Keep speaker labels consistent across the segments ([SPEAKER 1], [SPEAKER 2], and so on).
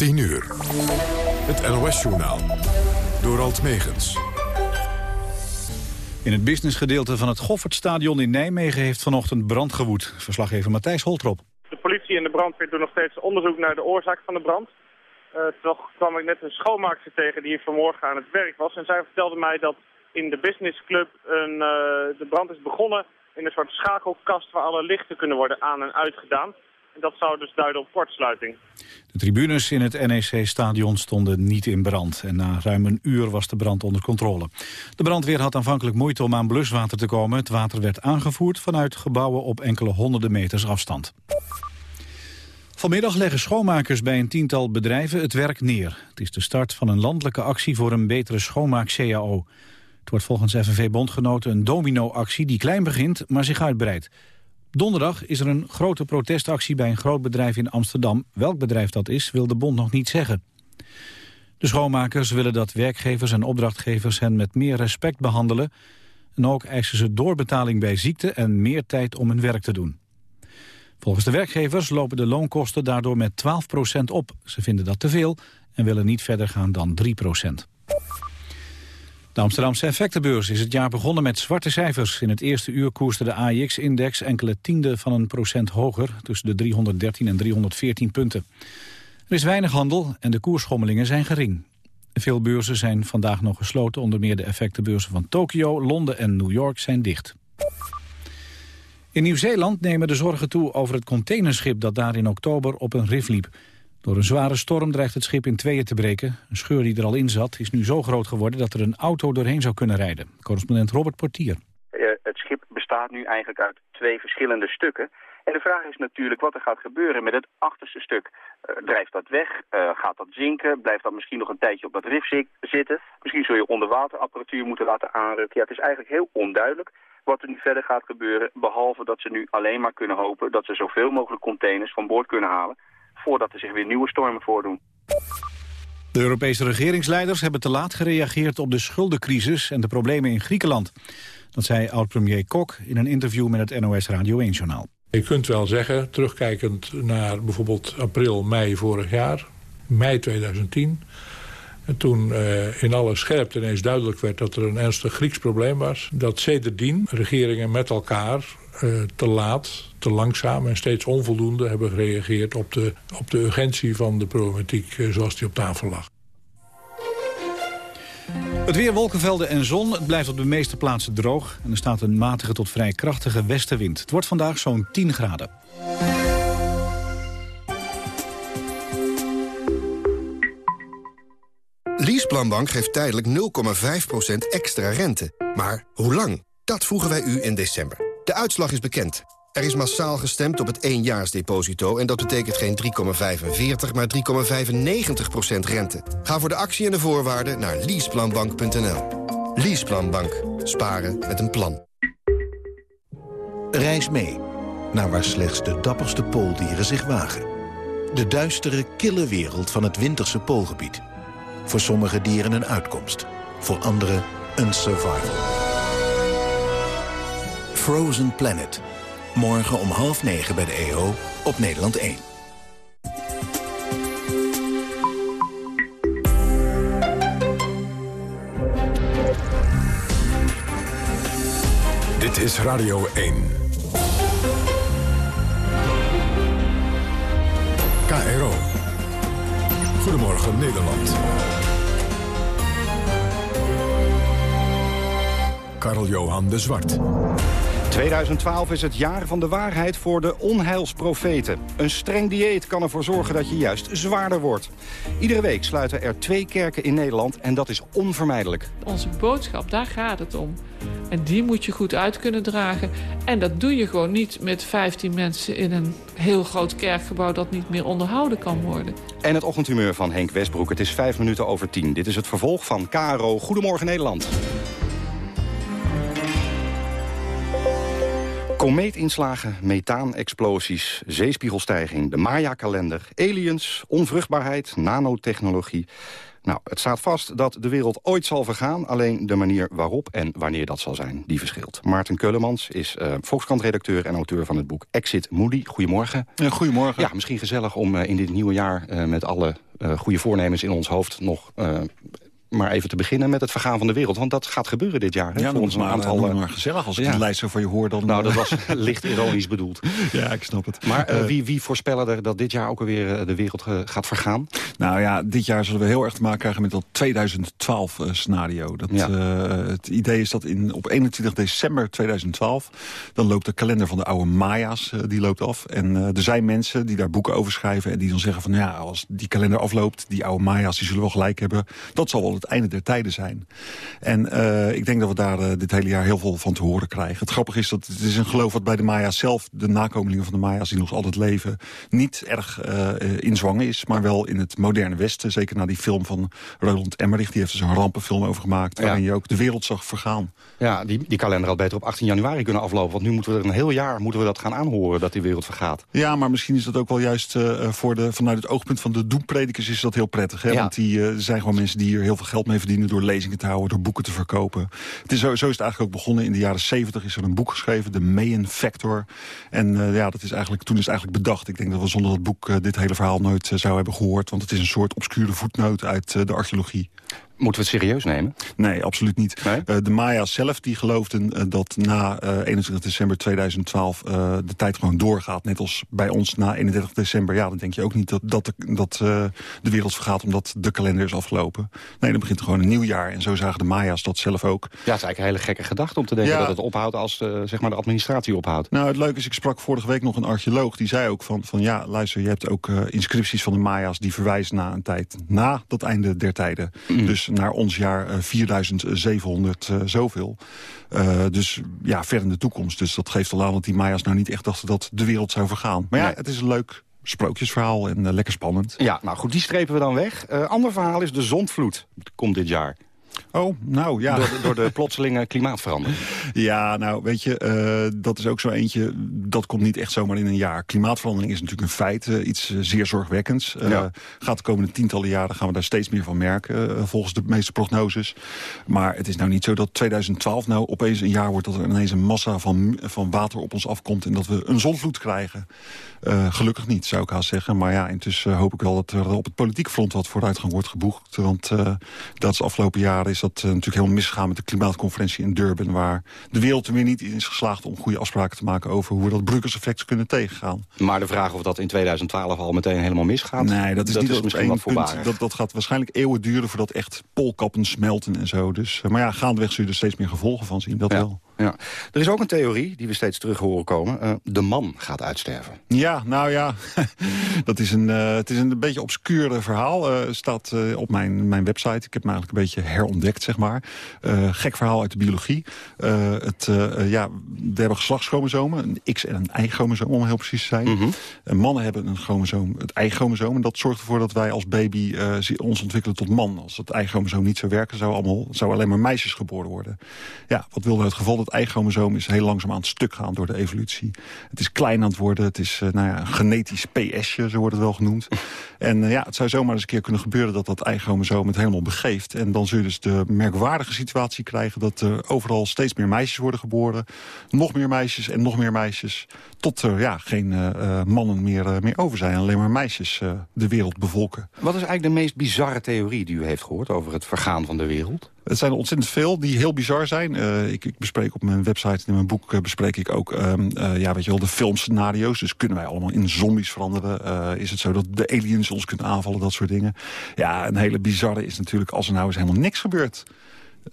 [SPEAKER 1] 10 uur. Het NOS-journaal. Door Alt Megens.
[SPEAKER 2] In het businessgedeelte van het Goffertstadion in Nijmegen heeft vanochtend brand gewoed. Verslaggever Matthijs Holtrop.
[SPEAKER 3] De politie en de brandweer doen nog steeds onderzoek naar de oorzaak van de brand. Uh, toch kwam ik net een schoonmaakster tegen die hier vanmorgen aan het werk was. En zij vertelde mij dat in de businessclub een, uh, de brand is begonnen in een soort schakelkast waar alle lichten kunnen worden aan- en uitgedaan. Dat zou dus duiden op kortsluiting.
[SPEAKER 2] De tribunes in het NEC-stadion stonden niet in brand. En na ruim een uur was de brand onder controle. De brandweer had aanvankelijk moeite om aan bluswater te komen. Het water werd aangevoerd vanuit gebouwen op enkele honderden meters afstand. Vanmiddag leggen schoonmakers bij een tiental bedrijven het werk neer. Het is de start van een landelijke actie voor een betere schoonmaak-CAO. Het wordt volgens FNV-bondgenoten een domino-actie die klein begint, maar zich uitbreidt. Donderdag is er een grote protestactie bij een groot bedrijf in Amsterdam. Welk bedrijf dat is, wil de bond nog niet zeggen. De schoonmakers willen dat werkgevers en opdrachtgevers hen met meer respect behandelen. En ook eisen ze doorbetaling bij ziekte en meer tijd om hun werk te doen. Volgens de werkgevers lopen de loonkosten daardoor met 12% op. Ze vinden dat te veel en willen niet verder gaan dan 3 de Amsterdamse effectenbeurs is het jaar begonnen met zwarte cijfers. In het eerste uur koerste de AIX-index enkele tiende van een procent hoger... tussen de 313 en 314 punten. Er is weinig handel en de koersschommelingen zijn gering. Veel beurzen zijn vandaag nog gesloten. Onder meer de effectenbeurzen van Tokio, Londen en New York zijn dicht. In Nieuw-Zeeland nemen de zorgen toe over het containerschip... dat daar in oktober op een rif liep. Door een zware storm dreigt het schip in tweeën te breken. Een scheur die er al in zat is nu zo groot geworden dat er een auto doorheen zou kunnen rijden. Correspondent Robert Portier.
[SPEAKER 4] het schip bestaat nu eigenlijk uit twee verschillende stukken. En de vraag is natuurlijk wat er gaat gebeuren met het achterste stuk. Uh, drijft dat weg? Uh, gaat dat zinken? Blijft dat misschien nog een tijdje op dat rif zitten? Misschien zul je onderwaterapparatuur moeten laten aanrukken. Ja, het is eigenlijk heel onduidelijk wat er nu verder gaat gebeuren. Behalve dat ze nu alleen maar kunnen hopen dat ze zoveel mogelijk containers van boord kunnen halen voordat er zich weer nieuwe stormen voordoen.
[SPEAKER 2] De Europese regeringsleiders hebben te laat gereageerd op de schuldencrisis en de problemen in Griekenland. Dat zei oud-premier Kok in een interview met het NOS Radio 1-journaal.
[SPEAKER 5] Je kunt wel zeggen, terugkijkend naar bijvoorbeeld april, mei vorig jaar, mei 2010... En toen uh, in alle scherpte ineens duidelijk werd dat er een ernstig Grieks probleem was... dat sedertdien regeringen met elkaar uh, te laat, te langzaam en steeds onvoldoende hebben gereageerd op de, op de urgentie van de problematiek uh, zoals die op tafel lag.
[SPEAKER 2] Het weer wolkenvelden en zon. Het blijft op de meeste plaatsen droog. En er staat een matige tot vrij krachtige westenwind. Het wordt vandaag zo'n 10 graden.
[SPEAKER 6] Leaseplanbank geeft tijdelijk 0,5% extra rente. Maar hoe lang? Dat vroegen wij u in december. De uitslag is bekend. Er is massaal gestemd op het éénjaarsdeposito... en dat betekent geen 3,45, maar 3,95% rente. Ga voor de actie en de voorwaarden naar leaseplanbank.nl. Leaseplanbank. Sparen met een plan.
[SPEAKER 7] Reis mee naar waar slechts de dapperste pooldieren zich wagen. De duistere, kille wereld van het winterse poolgebied. Voor sommige dieren een uitkomst. Voor anderen een survival. Frozen Planet. Morgen om half negen bij de EO op Nederland 1.
[SPEAKER 1] Dit is Radio 1. KRO. Goedemorgen Nederland. Karl-Johan de Zwart.
[SPEAKER 8] 2012 is het jaar van de waarheid voor de onheilsprofeten. Een streng dieet kan ervoor zorgen dat je juist zwaarder wordt. Iedere week sluiten er twee kerken in Nederland en dat is onvermijdelijk.
[SPEAKER 9] Onze boodschap, daar gaat het om. En die moet je goed uit kunnen dragen. En dat doe je gewoon niet met 15 mensen in een heel groot kerkgebouw... dat niet meer onderhouden kan worden.
[SPEAKER 8] En het ochtendhumeur van Henk Westbroek. Het is vijf minuten over tien. Dit is het vervolg van KRO Goedemorgen Nederland. Komeetinslagen, methaanexplosies, zeespiegelstijging, de Maya-kalender, aliens, onvruchtbaarheid, nanotechnologie. Nou, het staat vast dat de wereld ooit zal vergaan. Alleen de manier waarop en wanneer dat zal zijn, die verschilt. Maarten Keulemans is uh, Volkskrant-redacteur en auteur van het boek Exit Moody. Goedemorgen.
[SPEAKER 10] Ja, goedemorgen.
[SPEAKER 8] Ja, misschien gezellig om uh, in dit nieuwe jaar uh, met alle goede voornemens in ons hoofd nog maar even te beginnen met het vergaan van de wereld. Want dat gaat gebeuren dit jaar. Hè,
[SPEAKER 10] ja, voor ons een aantal. Uh, maar gezellig als ik ja. de lijst zo van je hoor. Dan,
[SPEAKER 8] nou, dat was licht ironisch bedoeld.
[SPEAKER 10] Ja, ik snap het.
[SPEAKER 8] Maar uh, wie, wie voorspellen er dat dit jaar ook alweer de wereld gaat vergaan?
[SPEAKER 10] Nou ja, dit jaar zullen we heel erg te maken krijgen met dat 2012-scenario. Dat ja. het idee is dat in, op 21 december 2012... dan loopt de kalender van de oude Maya's die loopt af. En er zijn mensen die daar boeken over schrijven... en die dan zeggen van ja, als die kalender afloopt... die oude Maya's die zullen wel gelijk hebben. Dat zal wel het einde der tijden zijn. En uh, ik denk dat we daar uh, dit hele jaar heel veel van te horen krijgen. Het grappige is dat het is een geloof wat bij de Maya's zelf... de nakomelingen van de Maya's die nog altijd leven... niet erg uh, in zwang is, maar wel in het moderne Westen. Zeker na die film van Roland Emmerich. Die heeft er dus een rampenfilm over gemaakt... waarin je ook de wereld zag vergaan.
[SPEAKER 8] Ja, die, die kalender had beter op 18 januari kunnen aflopen. Want nu moeten we er een heel jaar moeten we dat gaan aanhoren... dat die wereld vergaat.
[SPEAKER 10] Ja, maar misschien is dat ook wel juist voor de, vanuit het oogpunt van de doempredikers... is dat heel prettig. Hè? Ja. Want die zijn gewoon mensen die hier heel veel geld mee verdienen... door lezingen te houden, door boeken te verkopen. Het is zo, zo is het eigenlijk ook begonnen. In de jaren 70 is er een boek geschreven, de Mayan Factor. En uh, ja, dat is eigenlijk, toen is het eigenlijk bedacht. Ik denk dat we zonder dat boek uh, dit hele verhaal nooit uh, zouden hebben gehoord. Want het is een soort obscure voetnoot uit de archeologie.
[SPEAKER 8] Moeten we het serieus nemen?
[SPEAKER 10] Nee, absoluut niet. Nee? Uh, de Maya's zelf die geloofden uh, dat na uh, 21 december 2012 de tijd gewoon doorgaat. Net als bij ons na 31 december. Ja, dan denk je ook niet dat, dat, de, dat de wereld vergaat omdat de kalender is afgelopen. Nee, dan begint gewoon een nieuw jaar. En zo zagen de Maya's dat zelf ook.
[SPEAKER 8] Ja, het is eigenlijk een hele gekke gedachte om te denken ja. dat het ophoudt als zeg maar de administratie ophoudt.
[SPEAKER 10] Nou, het leuke is, ik sprak vorige week nog een archeoloog. Die zei ook van, van ja, luister, je hebt ook inscripties van de Maya's die verwijzen naar een tijd na dat einde der tijden. Mm. Dus naar ons jaar 4700 uh, zoveel. Uh, dus ja, ver in de toekomst. Dus dat geeft al aan dat die Maya's nou niet echt dachten dat de wereld zou vergaan. Maar ja, het is een leuk sprookjesverhaal en lekker spannend.
[SPEAKER 8] Ja, nou goed, die strepen we dan weg. Ander verhaal is de zondvloed. Komt dit jaar.
[SPEAKER 10] Oh, nou ja.
[SPEAKER 8] Door, door de plotselinge klimaatverandering.
[SPEAKER 10] Ja, nou weet je, uh, dat is ook zo eentje, dat komt niet echt zomaar in een jaar. Klimaatverandering is natuurlijk een feit, uh, iets uh, zeer zorgwekkends. Ja. Gaat de komende tientallen jaren gaan we daar steeds meer van merken, volgens de meeste prognoses. Maar het is nou niet zo dat 2012 nou opeens een jaar wordt dat er ineens een massa van, van water op ons afkomt en dat we een zonvloed krijgen. Gelukkig niet, zou ik haast zeggen. Maar ja, intussen hoop ik wel dat er op het politieke front wat vooruitgang wordt geboekt. Want dat is afgelopen jaren is dat uh, natuurlijk helemaal misgegaan met de klimaatconferentie in Durban... waar de wereld er weer niet in is geslaagd om goede afspraken te maken... over hoe we dat broeikerseffect kunnen tegengaan.
[SPEAKER 8] Maar de vraag of dat in 2012 al meteen helemaal misgaat...
[SPEAKER 10] Nee, dat is
[SPEAKER 8] dat
[SPEAKER 10] niet
[SPEAKER 8] is misschien wat
[SPEAKER 10] punt. Dat, dat gaat waarschijnlijk eeuwen duren voordat echt poolkappen smelten en zo. Dus, uh, maar ja, gaandeweg zul je er steeds meer gevolgen van zien, dat
[SPEAKER 8] ja.
[SPEAKER 10] wel.
[SPEAKER 8] Ja. Er is ook een theorie die we steeds terug horen komen. Uh, de man gaat uitsterven.
[SPEAKER 10] Ja, nou ja, dat is een, uh, het is een beetje obscure verhaal. Uh, staat op mijn, mijn website. Ik heb hem eigenlijk een beetje herontdekt, zeg maar. gek verhaal uit de biologie. het, ja, we hebben geslachtschromosomen. Een X- en een Y-chromosoom, om heel precies te zijn. Mm -hmm. mannen hebben een chromosoom, het Y-chromosoom. En dat zorgt ervoor dat wij als baby ons ontwikkelen tot man. Als het Y-chromosoom niet zou werken, zou, allemaal, zou alleen maar meisjes geboren worden. Ja, wat wilde het geval dat Y-chromosoom is heel langzaam aan het stuk gaan door de evolutie. Het is klein aan het worden, het is uh, nou ja, een genetisch PS'je, zo wordt het wel genoemd. en uh, ja, het zou zomaar eens een keer kunnen gebeuren dat dat Y-chromosoom het helemaal begeeft. En dan zul je dus de merkwaardige situatie krijgen dat er overal steeds meer meisjes worden geboren. Nog meer meisjes en nog meer meisjes. Tot er ja, geen uh, mannen meer, meer over zijn, alleen maar meisjes de wereld bevolken.
[SPEAKER 8] Wat is eigenlijk de meest bizarre theorie die u heeft gehoord over het vergaan van de wereld?
[SPEAKER 10] Het zijn er ontzettend veel die heel bizar zijn. Uh, ik, ik, bespreek op mijn website, in mijn boek uh, bespreek ik ook um, uh, ja, weet je wel, de filmscenario's. Dus kunnen wij allemaal in zombies veranderen? is het zo dat de aliens ons kunnen aanvallen? Dat soort dingen. Ja, een hele bizarre is natuurlijk als er nou eens helemaal niks gebeurt.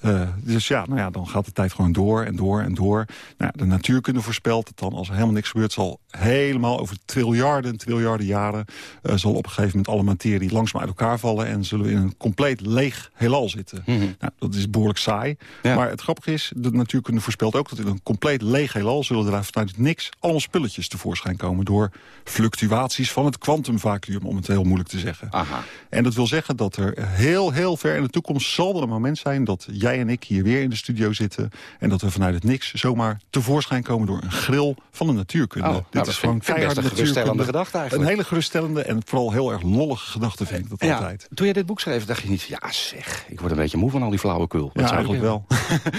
[SPEAKER 10] Uh, dus ja, nou ja, dan gaat de tijd gewoon door en door en door. Nou, de natuurkunde voorspelt dat dan als er helemaal niks gebeurt... zal helemaal over triljarden, triljarden jaren... Uh, zal op een gegeven moment alle materie langzaam uit elkaar vallen... en zullen we in een compleet leeg heelal zitten. Mm -hmm. nou, dat is behoorlijk saai. Ja. Maar het grappige is, de natuurkunde voorspelt ook... dat in een compleet leeg heelal zullen er vanuit niks... allemaal spulletjes tevoorschijn komen... door fluctuaties van het kwantumvacuum, om het heel moeilijk te zeggen.
[SPEAKER 8] Aha.
[SPEAKER 10] En dat wil zeggen dat er heel, heel ver in de toekomst... zal er een moment zijn dat jij en ik hier weer in de studio zitten... en dat we vanuit het niks zomaar tevoorschijn komen door een grill van de natuurkunde.
[SPEAKER 8] Oh,
[SPEAKER 10] Dit
[SPEAKER 8] nou,
[SPEAKER 10] is gewoon keiharde
[SPEAKER 8] een geruststellende gedachte eigenlijk.
[SPEAKER 10] Een hele geruststellende en vooral heel erg lollige gedachte vind ik dat
[SPEAKER 8] Ja,
[SPEAKER 10] altijd.
[SPEAKER 8] toen je dit boek schreef, dacht je niet... ja zeg, ik word een beetje moe van al die flauwekul. Dat
[SPEAKER 10] Ja, eigenlijk wel.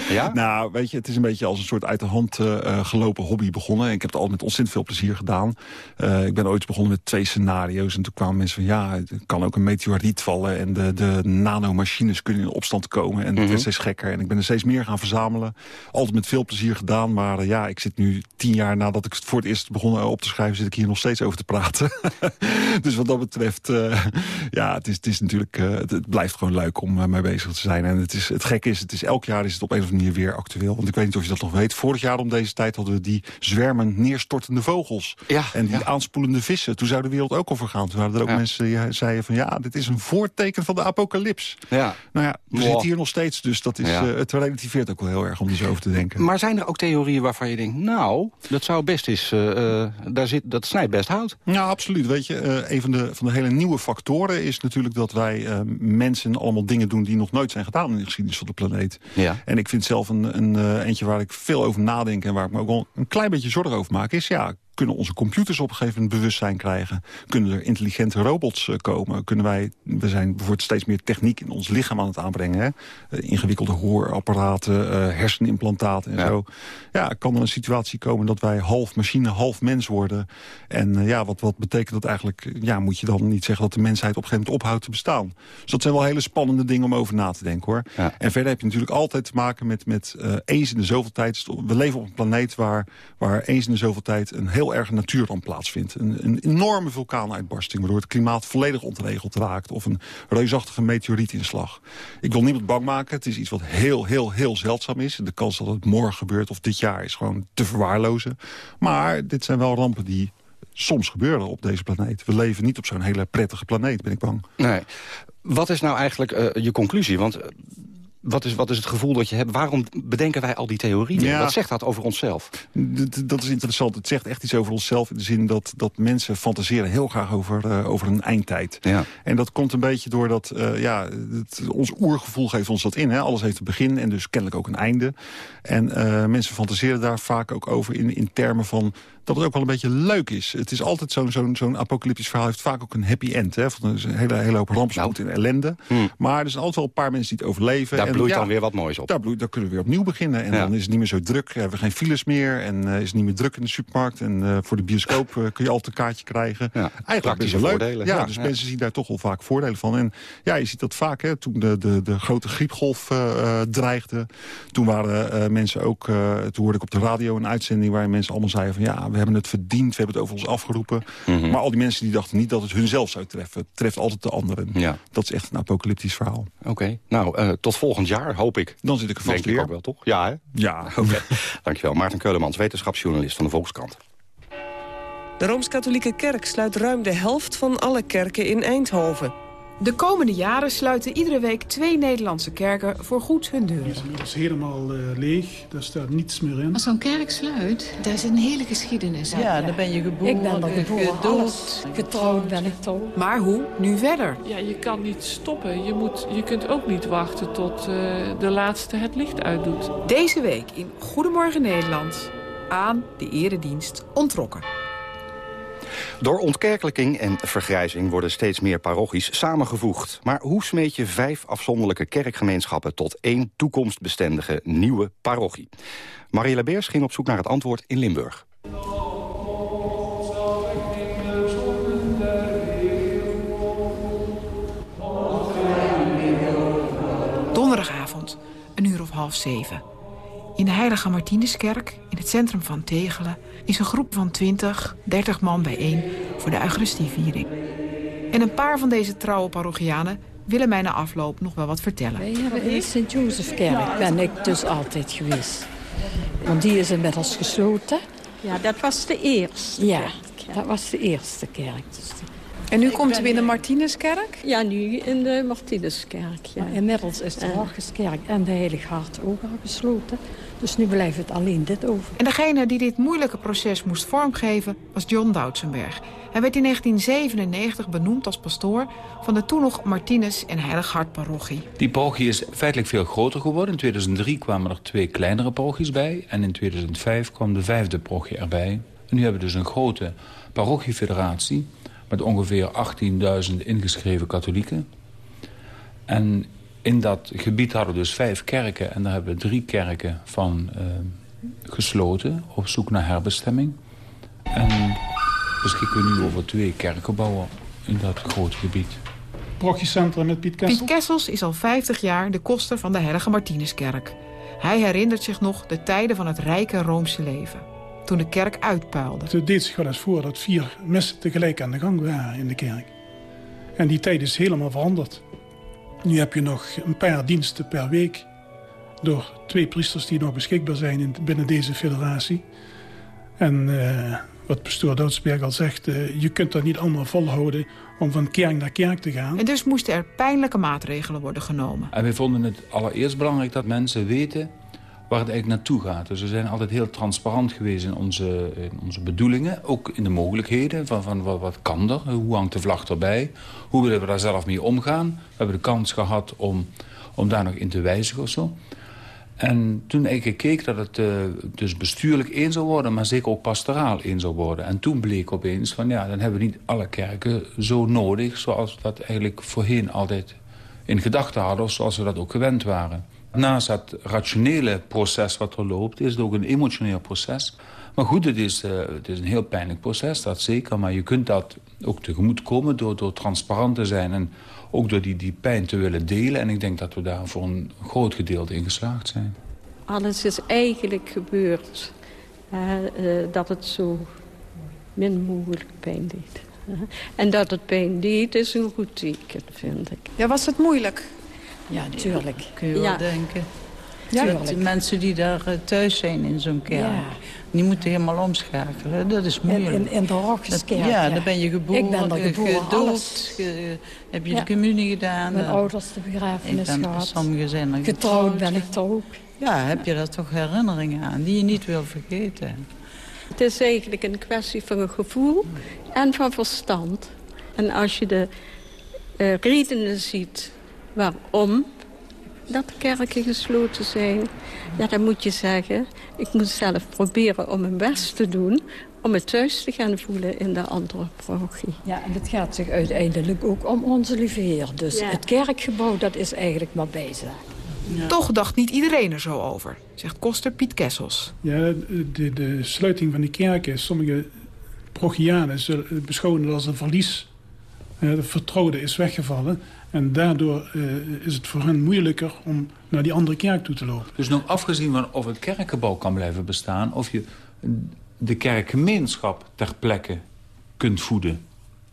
[SPEAKER 8] Ja?
[SPEAKER 10] Nou, weet je, het is een beetje als een soort uit de hand eh, eh, gelopen hobby begonnen. Ik heb het altijd met ontzettend veel plezier gedaan. Eh, ik ben ooit begonnen met twee scenario's. En toen kwamen mensen van, ja, het kan ook een meteoriet vallen. En de, de nanomachines kunnen in opstand komen. En het
[SPEAKER 8] Mhm.
[SPEAKER 10] Steeds gekker. En ik ben er steeds meer gaan verzamelen. Altijd met veel plezier gedaan. Maar eh, ja, ik zit nu tien jaar nadat ik het voor het eerst begonnen op te schrijven... zit ik hier nog steeds over te praten. dus wat dat betreft, eh, ja, het is, het is natuurlijk... eh, het, het blijft gewoon leuk om eh, mee bezig te zijn. En het, is, het gekke is, het is elk jaar is het op een of andere manier weer actueel. Want ik weet niet of je dat nog weet. Vorig jaar om deze tijd hadden we die zwermen neerstortende vogels.
[SPEAKER 8] Ja,
[SPEAKER 10] en die
[SPEAKER 8] ja.
[SPEAKER 10] aanspoelende vissen. Toen zou de wereld ook over gaan. Toen waren er ook
[SPEAKER 8] Ja.
[SPEAKER 10] mensen die eh, zeiden van... ja, dit is een voorteken van de apocalyps.
[SPEAKER 8] Ja.
[SPEAKER 10] Nou ja, we zitten hier nog steeds. Dus dat is,
[SPEAKER 8] Ja.
[SPEAKER 10] eh, het relativeert ook wel heel erg om er zo over te denken.
[SPEAKER 8] Maar zijn er ook theorieën waarvan je denkt... nou, dat zou best eens... eh, eh, daar zit, dat snijdt best hout.
[SPEAKER 10] Ja, absoluut. Weet je, eh, een van de, van de hele nieuwe factoren is natuurlijk dat wij eh, mensen allemaal dingen doen die nog nooit zijn gedaan in de geschiedenis van de planeet.
[SPEAKER 8] Ja.
[SPEAKER 10] En ik vind zelf een, een eh, eentje waar ik veel over nadenk en waar ik me ook wel een klein beetje zorgen over maak, is ja, kunnen onze computers op een gegeven moment bewustzijn krijgen? Kunnen er intelligente robots eh, komen? Kunnen wij, we zijn bijvoorbeeld steeds meer techniek in ons lichaam aan het aanbrengen. Hè? Eh, ingewikkelde hoorapparaten, eh, hersenimplantaten en
[SPEAKER 8] Ja.
[SPEAKER 10] zo. Ja, kan er een situatie komen dat wij half machine, half mens worden? En ja, wat, wat betekent dat eigenlijk? Ja, moet je dan niet zeggen dat de mensheid op een gegeven moment ophoudt te bestaan? Dus dat zijn wel hele spannende dingen om over na te denken, hoor.
[SPEAKER 8] Ja.
[SPEAKER 10] En verder heb je natuurlijk altijd te maken met, met eens in de zoveel tijd. We leven op een planeet waar, waar eens in de zoveel tijd een heel erg natuurramp plaatsvindt. Een, een enorme vulkaanuitbarsting, waardoor het klimaat volledig ontregeld raakt. Of een reusachtige meteorietinslag. Ik wil niemand bang maken. Het is iets wat heel, heel, heel zeldzaam is. De kans dat het morgen gebeurt of dit jaar is gewoon te verwaarlozen. Maar dit zijn wel rampen die soms gebeuren op deze planeet. We leven niet op zo'n hele prettige planeet, ben ik bang.
[SPEAKER 8] Nee. Wat is nou eigenlijk eh, je conclusie? Want eh, wat is, wat is het gevoel dat je hebt? Waarom bedenken wij al die theorieën?
[SPEAKER 10] Ja.
[SPEAKER 8] Wat zegt dat over onszelf?
[SPEAKER 10] D- Dat is interessant. Het zegt echt iets over onszelf in de zin dat, dat mensen fantaseren heel graag over, eh, over een eindtijd.
[SPEAKER 8] Ja.
[SPEAKER 10] En dat komt een beetje doordat eh ja, het, ons oergevoel geeft ons dat in. Hè? Alles heeft een begin en dus kennelijk ook een einde. En eh, mensen fantaseren daar vaak ook over in, in termen van dat het ook wel een beetje leuk is. Het is altijd zo'n zo'n zo'n apocalyptisch verhaal heeft vaak ook een happy end. Hè? Van een hele, hele hoop rampspoed en ellende.
[SPEAKER 8] Hmm.
[SPEAKER 10] Maar er zijn altijd wel een paar mensen die het overleven.
[SPEAKER 8] Daar bloeit
[SPEAKER 10] ja,
[SPEAKER 8] dan weer wat moois op.
[SPEAKER 10] daar, bloeit, daar kunnen we weer opnieuw beginnen. En
[SPEAKER 8] Ja.
[SPEAKER 10] dan is het niet meer zo druk. Hebben we geen files meer. En eh, is het niet meer druk in de supermarkt. En eh, voor de bioscoop eh, kun je altijd een kaartje krijgen.
[SPEAKER 8] Ja,
[SPEAKER 10] Eigenlijk
[SPEAKER 8] praktische
[SPEAKER 10] leuk.
[SPEAKER 8] voordelen.
[SPEAKER 10] Ja, dus mensen zien daar toch wel vaak voordelen van. En ja, je ziet dat vaak. Hè, toen de, de, de grote griepgolf dreigde. Toen waren mensen ook... toen hoorde ik op de radio een uitzending... waarin mensen allemaal zeiden van... ja, we hebben het verdiend. We hebben het over ons afgeroepen.
[SPEAKER 8] Mhm.
[SPEAKER 10] Maar al die mensen die dachten niet dat het hunzelf zou treffen. Het treft altijd de anderen.
[SPEAKER 8] Ja.
[SPEAKER 10] Dat is echt een apocalyptisch verhaal.
[SPEAKER 8] Oké. Nou, tot volgend jaar, hoop ik.
[SPEAKER 10] Dan zit ik er vast
[SPEAKER 8] Denk ik
[SPEAKER 10] weer.
[SPEAKER 8] ook wel, toch? Ja, hè?
[SPEAKER 10] Ja,
[SPEAKER 8] Oké. Dankjewel. Maarten Keulemans, wetenschapsjournalist van de Volkskrant.
[SPEAKER 11] De Rooms-Katholieke Kerk sluit ruim de helft van alle kerken in Eindhoven.
[SPEAKER 12] De komende jaren sluiten iedere week twee Nederlandse kerken voor goed hun deuren.
[SPEAKER 13] Dat is helemaal eh, leeg, daar staat niets meer in.
[SPEAKER 14] Als zo'n kerk sluit, daar is een hele geschiedenis.
[SPEAKER 15] Ja, dan ben je geboren,
[SPEAKER 14] Ik ben er geboren,
[SPEAKER 15] gedood, getrouwd ben ik toch.
[SPEAKER 12] Maar hoe nu verder?
[SPEAKER 9] Ja, je kan niet stoppen. Je, moet, je kunt ook niet wachten tot eh, de laatste het licht uitdoet.
[SPEAKER 12] Deze week in Goedemorgen Nederland aan de eredienst ontrokken.
[SPEAKER 8] Door ontkerkelijking en vergrijzing worden steeds meer parochies samengevoegd. Maar hoe smeet je vijf afzonderlijke kerkgemeenschappen... tot één toekomstbestendige nieuwe parochie? Marielle Beers ging op zoek naar het antwoord in Limburg.
[SPEAKER 12] Donderdagavond, een uur of half zeven. In de Heilige Martinuskerk, in het centrum van Tegelen... is een groep van 20, 30 man bijeen voor de Eucharistieviering. En een paar van deze trouwe parochianen willen mij na afloop nog wel wat vertellen.
[SPEAKER 15] Wij hebben in de Sint-Jozefkerk ben ik dus altijd geweest. Want die is inmiddels gesloten.
[SPEAKER 16] Ja, dat was de eerste.
[SPEAKER 15] Ja, dat was de eerste kerk. Dus
[SPEAKER 12] En nu komt u in de Martinuskerk?
[SPEAKER 16] Ja, nu in de Martinuskerk. Ja.
[SPEAKER 15] Maar inmiddels is de. Marcuskerk en de Heilige Hart ook al gesloten. Dus nu blijft het alleen dit over.
[SPEAKER 12] En degene die dit moeilijke proces moest vormgeven was John Doutsenberg. Hij werd in 1997 benoemd als pastoor van de toen nog Martinus en Heilig Hart parochie.
[SPEAKER 17] Die parochie is feitelijk veel groter geworden. In 2003 kwamen er twee kleinere parochies bij. En in 2005 kwam de vijfde parochie erbij. En nu hebben we dus een grote parochiefederatie... met ongeveer 18.000 ingeschreven katholieken. En in dat gebied hadden we dus vijf kerken. En daar hebben we drie kerken van uh, gesloten op zoek naar herbestemming. En beschikken we nu over twee kerkenbouwen in dat grote gebied.
[SPEAKER 13] Parochiecentrum met Piet Kessels?
[SPEAKER 12] Piet Kessels is al 50 jaar de koster van de Heilige Martinuskerk. Hij herinnert zich nog de tijden van het rijke Roomse leven. Toen de kerk uitpuilde.
[SPEAKER 13] Het deed zich wel eens voor dat vier missen tegelijk aan de gang waren in de kerk. En die tijd is helemaal veranderd. Nu heb je nog een paar diensten per week... door twee priesters die nog beschikbaar zijn in, binnen deze federatie. En uh, wat pastoor Doodsberg al zegt... Uh, je kunt dat niet allemaal volhouden om van kerk naar kerk te gaan.
[SPEAKER 12] En dus moesten er pijnlijke maatregelen worden genomen.
[SPEAKER 17] En wij vonden het allereerst belangrijk dat mensen weten waar het eigenlijk naartoe gaat. Dus we zijn altijd heel transparant geweest in onze, in onze bedoelingen. Ook in de mogelijkheden van, van wat, wat kan er, hoe hangt de vlag erbij... hoe willen we daar zelf mee omgaan. We hebben de kans gehad om, om daar nog in te wijzigen of zo. En toen ik keek dat het uh, dus bestuurlijk één zou worden... maar zeker ook pastoraal één zou worden. En toen bleek opeens van ja, dan hebben we niet alle kerken zo nodig... zoals we dat eigenlijk voorheen altijd in gedachten hadden... of zoals we dat ook gewend waren. Naast het rationele proces wat er loopt, is het ook een emotioneel proces. Maar goed, het is, uh, het is een heel pijnlijk proces, dat zeker. Maar je kunt dat ook tegemoet komen door, door transparant te zijn... en ook door die, die pijn te willen delen. En ik denk dat we daar voor een groot gedeelte in geslaagd zijn.
[SPEAKER 16] Alles is eigenlijk gebeurd uh, uh, dat het zo min mogelijk pijn deed. En dat het pijn deed is een goed teken, vind ik.
[SPEAKER 12] Ja, was het moeilijk?
[SPEAKER 15] Ja, natuurlijk.
[SPEAKER 18] Kun je wel ja. denken. Ja, de mensen die daar thuis zijn in zo'n kerk. Ja. Die moeten helemaal omschakelen. Dat is moeilijk.
[SPEAKER 15] In, in de Rocheskerk.
[SPEAKER 18] Ja, ja, dan ben je geboren,
[SPEAKER 15] ik ben er geboren
[SPEAKER 18] gedoopt, ge, heb je ja. de communie gedaan.
[SPEAKER 15] Mijn ouders de begrafenis
[SPEAKER 18] ben,
[SPEAKER 15] gehad.
[SPEAKER 18] Sommigen zijn er
[SPEAKER 15] getrouwd. ben ik toch ook.
[SPEAKER 18] Ja, heb je daar toch herinneringen aan die je niet wil vergeten.
[SPEAKER 16] Het is eigenlijk een kwestie van een gevoel en van verstand. En als je de uh, redenen ziet waarom dat de kerken gesloten zijn. Ja, dan moet je zeggen, ik moet zelf proberen om mijn best te doen... om me thuis te gaan voelen in de andere parochie.
[SPEAKER 15] Ja, en het gaat zich uiteindelijk ook om onze lieve Heer. Dus
[SPEAKER 16] Ja.
[SPEAKER 15] het kerkgebouw, dat is eigenlijk maar bezig.
[SPEAKER 12] Toch dacht niet iedereen er zo over, zegt koster Piet Kessels.
[SPEAKER 13] Ja, de, de sluiting van de kerken, sommige parochianen zullen beschouwen het als een verlies. Eh, De vertrouwde is weggevallen. En daardoor uh, is het voor hen moeilijker om naar die andere kerk toe te lopen.
[SPEAKER 17] Dus nog afgezien van of het kerkgebouw kan blijven bestaan... of je de kerkgemeenschap ter plekke kunt voeden.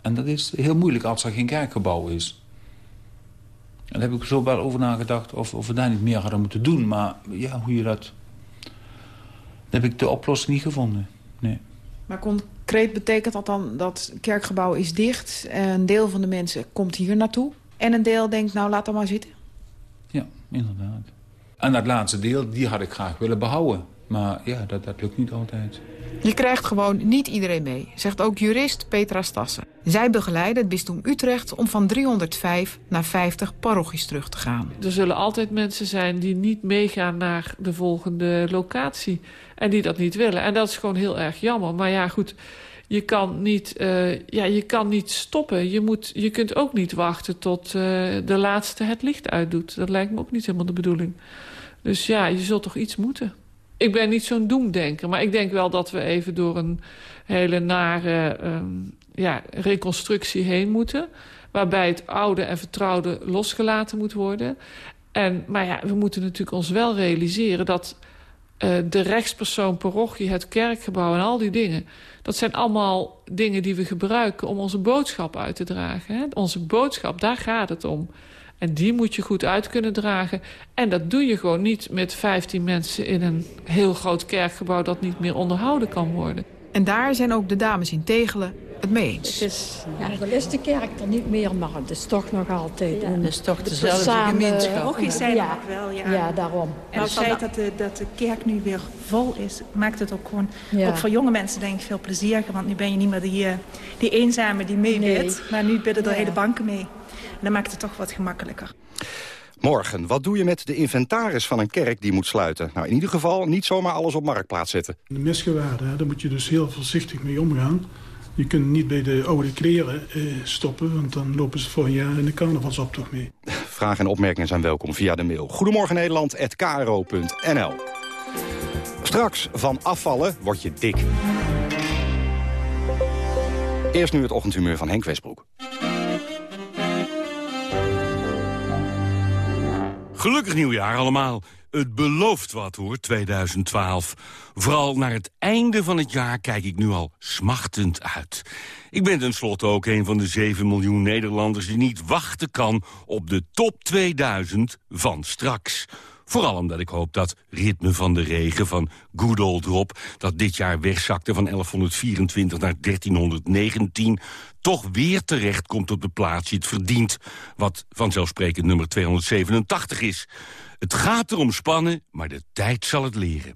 [SPEAKER 17] En dat is heel moeilijk als er geen kerkgebouw is. En daar heb ik zo wel over nagedacht of, of we daar niet meer hadden moeten doen. Maar ja, hoe je dat... Dan heb ik de oplossing niet gevonden. Nee.
[SPEAKER 12] Maar concreet betekent dat dan dat het kerkgebouw is dicht... een deel van de mensen komt hier naartoe... en een deel denkt, nou laat dat maar zitten?
[SPEAKER 17] Ja, inderdaad. En dat laatste deel, die had ik graag willen behouden. Maar ja, dat, dat lukt niet altijd.
[SPEAKER 12] Je krijgt gewoon niet iedereen mee, zegt ook jurist Petra Stassen. Zij begeleiden het bisdom Utrecht om van 305 naar 50 parochies terug te gaan.
[SPEAKER 9] Er zullen altijd mensen zijn die niet meegaan naar de volgende locatie. En die dat niet willen. En dat is gewoon heel erg jammer. Maar ja, goed, je kan niet, uh, ja, je kan niet stoppen. Je, moet, je kunt ook niet wachten tot uh, de laatste het licht uitdoet. Dat lijkt me ook niet helemaal de bedoeling. Dus ja, je zult toch iets moeten. Ik ben niet zo'n doemdenker, maar ik denk wel dat we even door een hele nare um, ja, reconstructie heen moeten. Waarbij het oude en vertrouwde losgelaten moet worden. En, maar ja, we moeten natuurlijk ons wel realiseren dat uh, de rechtspersoon, parochie, het kerkgebouw en al die dingen... dat zijn allemaal dingen die we gebruiken om onze boodschap uit te dragen. Hè? Onze boodschap, daar gaat het om. En die moet je goed uit kunnen dragen. En dat doe je gewoon niet met 15 mensen in een heel groot kerkgebouw... dat niet meer onderhouden kan worden.
[SPEAKER 12] En daar zijn ook de dames in Tegelen het mee eens.
[SPEAKER 15] Het is, ja, wel is de kerk er niet meer, maar het is toch nog altijd...
[SPEAKER 18] Ja,
[SPEAKER 15] een,
[SPEAKER 18] het is toch dezelfde
[SPEAKER 15] samen-
[SPEAKER 18] gemeenschap.
[SPEAKER 19] Parochies zijn
[SPEAKER 15] ja,
[SPEAKER 19] nog wel, ja.
[SPEAKER 15] Ja, daarom.
[SPEAKER 19] En het feit dat de, dat de kerk nu weer vol is, maakt het ook gewoon...
[SPEAKER 15] Ja.
[SPEAKER 19] Ook voor jonge mensen denk ik veel plezieriger. Want nu ben je niet meer die, eh, die eenzame die meebidt. Maar nu bidden er
[SPEAKER 15] Ja.
[SPEAKER 19] hele banken mee. En dan maakt het toch wat gemakkelijker.
[SPEAKER 8] Morgen, wat doe je met de inventaris van een kerk die moet sluiten? Nou, in ieder geval niet zomaar alles op marktplaats zetten.
[SPEAKER 13] De misgewaarden, hè, daar moet je dus heel voorzichtig mee omgaan. Je kunt niet bij de oude kleren eh, stoppen, want dan lopen ze voor een jaar in de carnavalsoptocht mee.
[SPEAKER 8] Vragen en opmerkingen zijn welkom via de mail. Goedemorgen Nederland@kro.nl. Straks van afvallen word je dik. Eerst nu het ochtendhumeur van Henk Westbroek.
[SPEAKER 20] Gelukkig nieuwjaar allemaal. Het belooft wat hoor, 2012. Vooral naar het einde van het jaar kijk ik nu al smachtend uit. Ik ben tenslotte ook een van de 7 miljoen Nederlanders... die niet wachten kan op de top 2000 van straks. Vooral omdat ik hoop dat Ritme van de Regen van Good Old Rob... dat dit jaar wegzakte van 1124 naar 1319... toch weer terecht komt op de plaats die het verdient... wat vanzelfsprekend nummer 287 is. Het gaat erom spannen, maar de tijd zal het leren.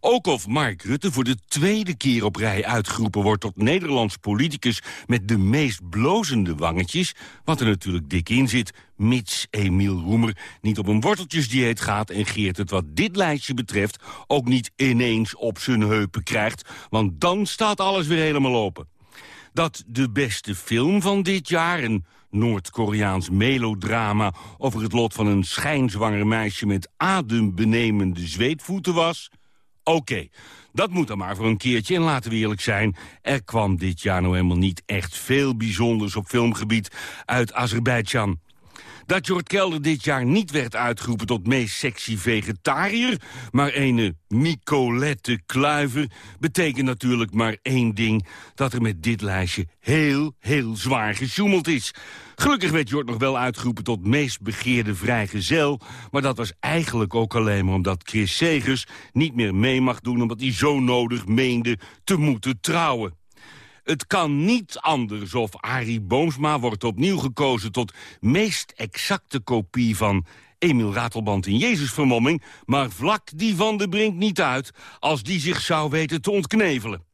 [SPEAKER 20] Ook of Mark Rutte voor de tweede keer op rij uitgeroepen wordt... tot Nederlands politicus met de meest blozende wangetjes... wat er natuurlijk dik in zit, mits Emiel Roemer... niet op een worteltjesdieet gaat en Geert het wat dit lijstje betreft... ook niet ineens op zijn heupen krijgt, want dan staat alles weer helemaal open dat de beste film van dit jaar... een Noord-Koreaans melodrama over het lot van een schijnzwanger meisje... met adembenemende zweetvoeten was? Oké, dat moet dan maar voor een keertje. En laten we eerlijk zijn, er kwam dit jaar nou helemaal niet echt veel bijzonders op filmgebied uit Azerbeidzjan. Dat Jort Kelder dit jaar niet werd uitgeroepen tot meest sexy vegetariër... maar ene Nicolette Kluiver betekent natuurlijk maar één ding... dat er met dit lijstje heel, heel zwaar gesjoemeld is. Gelukkig werd Jort nog wel uitgeroepen tot meest begeerde vrijgezel... maar dat was eigenlijk ook alleen maar omdat Chris Segers niet meer mee mag doen... omdat hij zo nodig meende te moeten trouwen. Het kan niet anders of Arie Boomsma wordt opnieuw gekozen... tot meest exacte kopie van Emiel Ratelband in Jezusvermomming... maar vlak die van de Brink niet uit... als die zich zou weten te ontknevelen.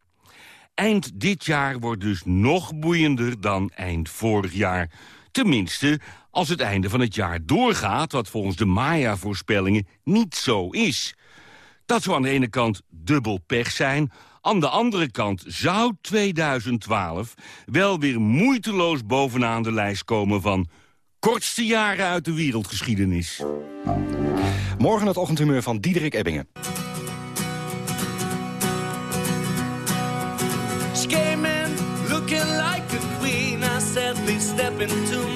[SPEAKER 20] Eind dit jaar wordt dus nog boeiender dan eind vorig jaar. Tenminste, als het einde van het jaar doorgaat... wat volgens de Maya-voorspellingen niet zo is. Dat zou aan de ene kant dubbel pech zijn... Aan de andere kant zou 2012 wel weer moeiteloos bovenaan de lijst komen van kortste jaren uit de wereldgeschiedenis.
[SPEAKER 8] Morgen het ochtendhumeur van Diederik Ebbingen.
[SPEAKER 21] She came in looking like a queen. I said, please step into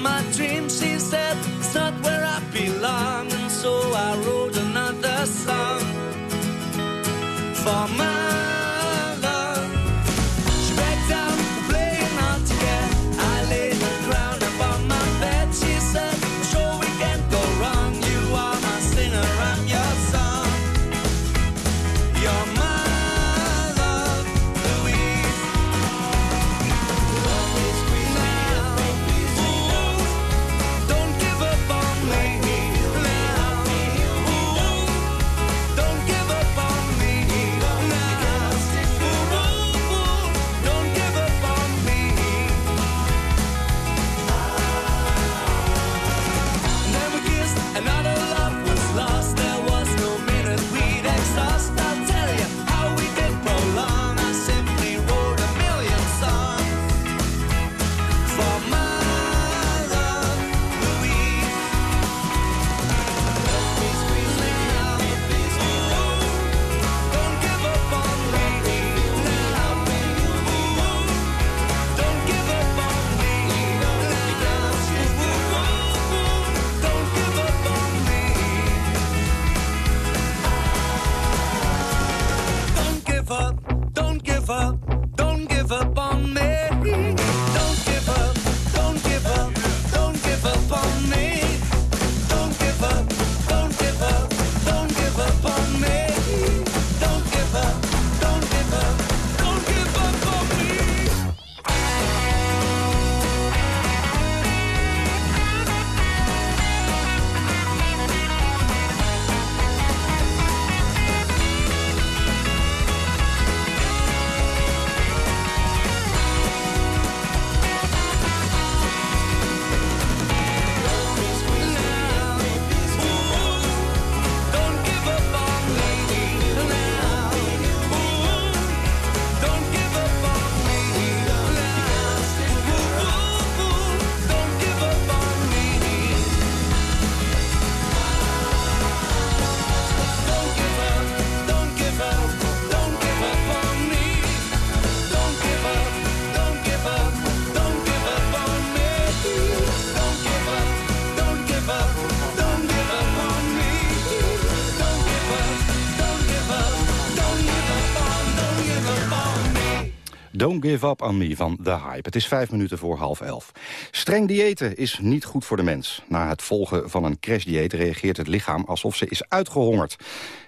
[SPEAKER 21] Don't Give Up On Me
[SPEAKER 8] van The Hype. Het is vijf minuten voor half elf. Streng diëten is niet goed voor de mens. Na het volgen van een crashdieet reageert het lichaam alsof ze is uitgehongerd.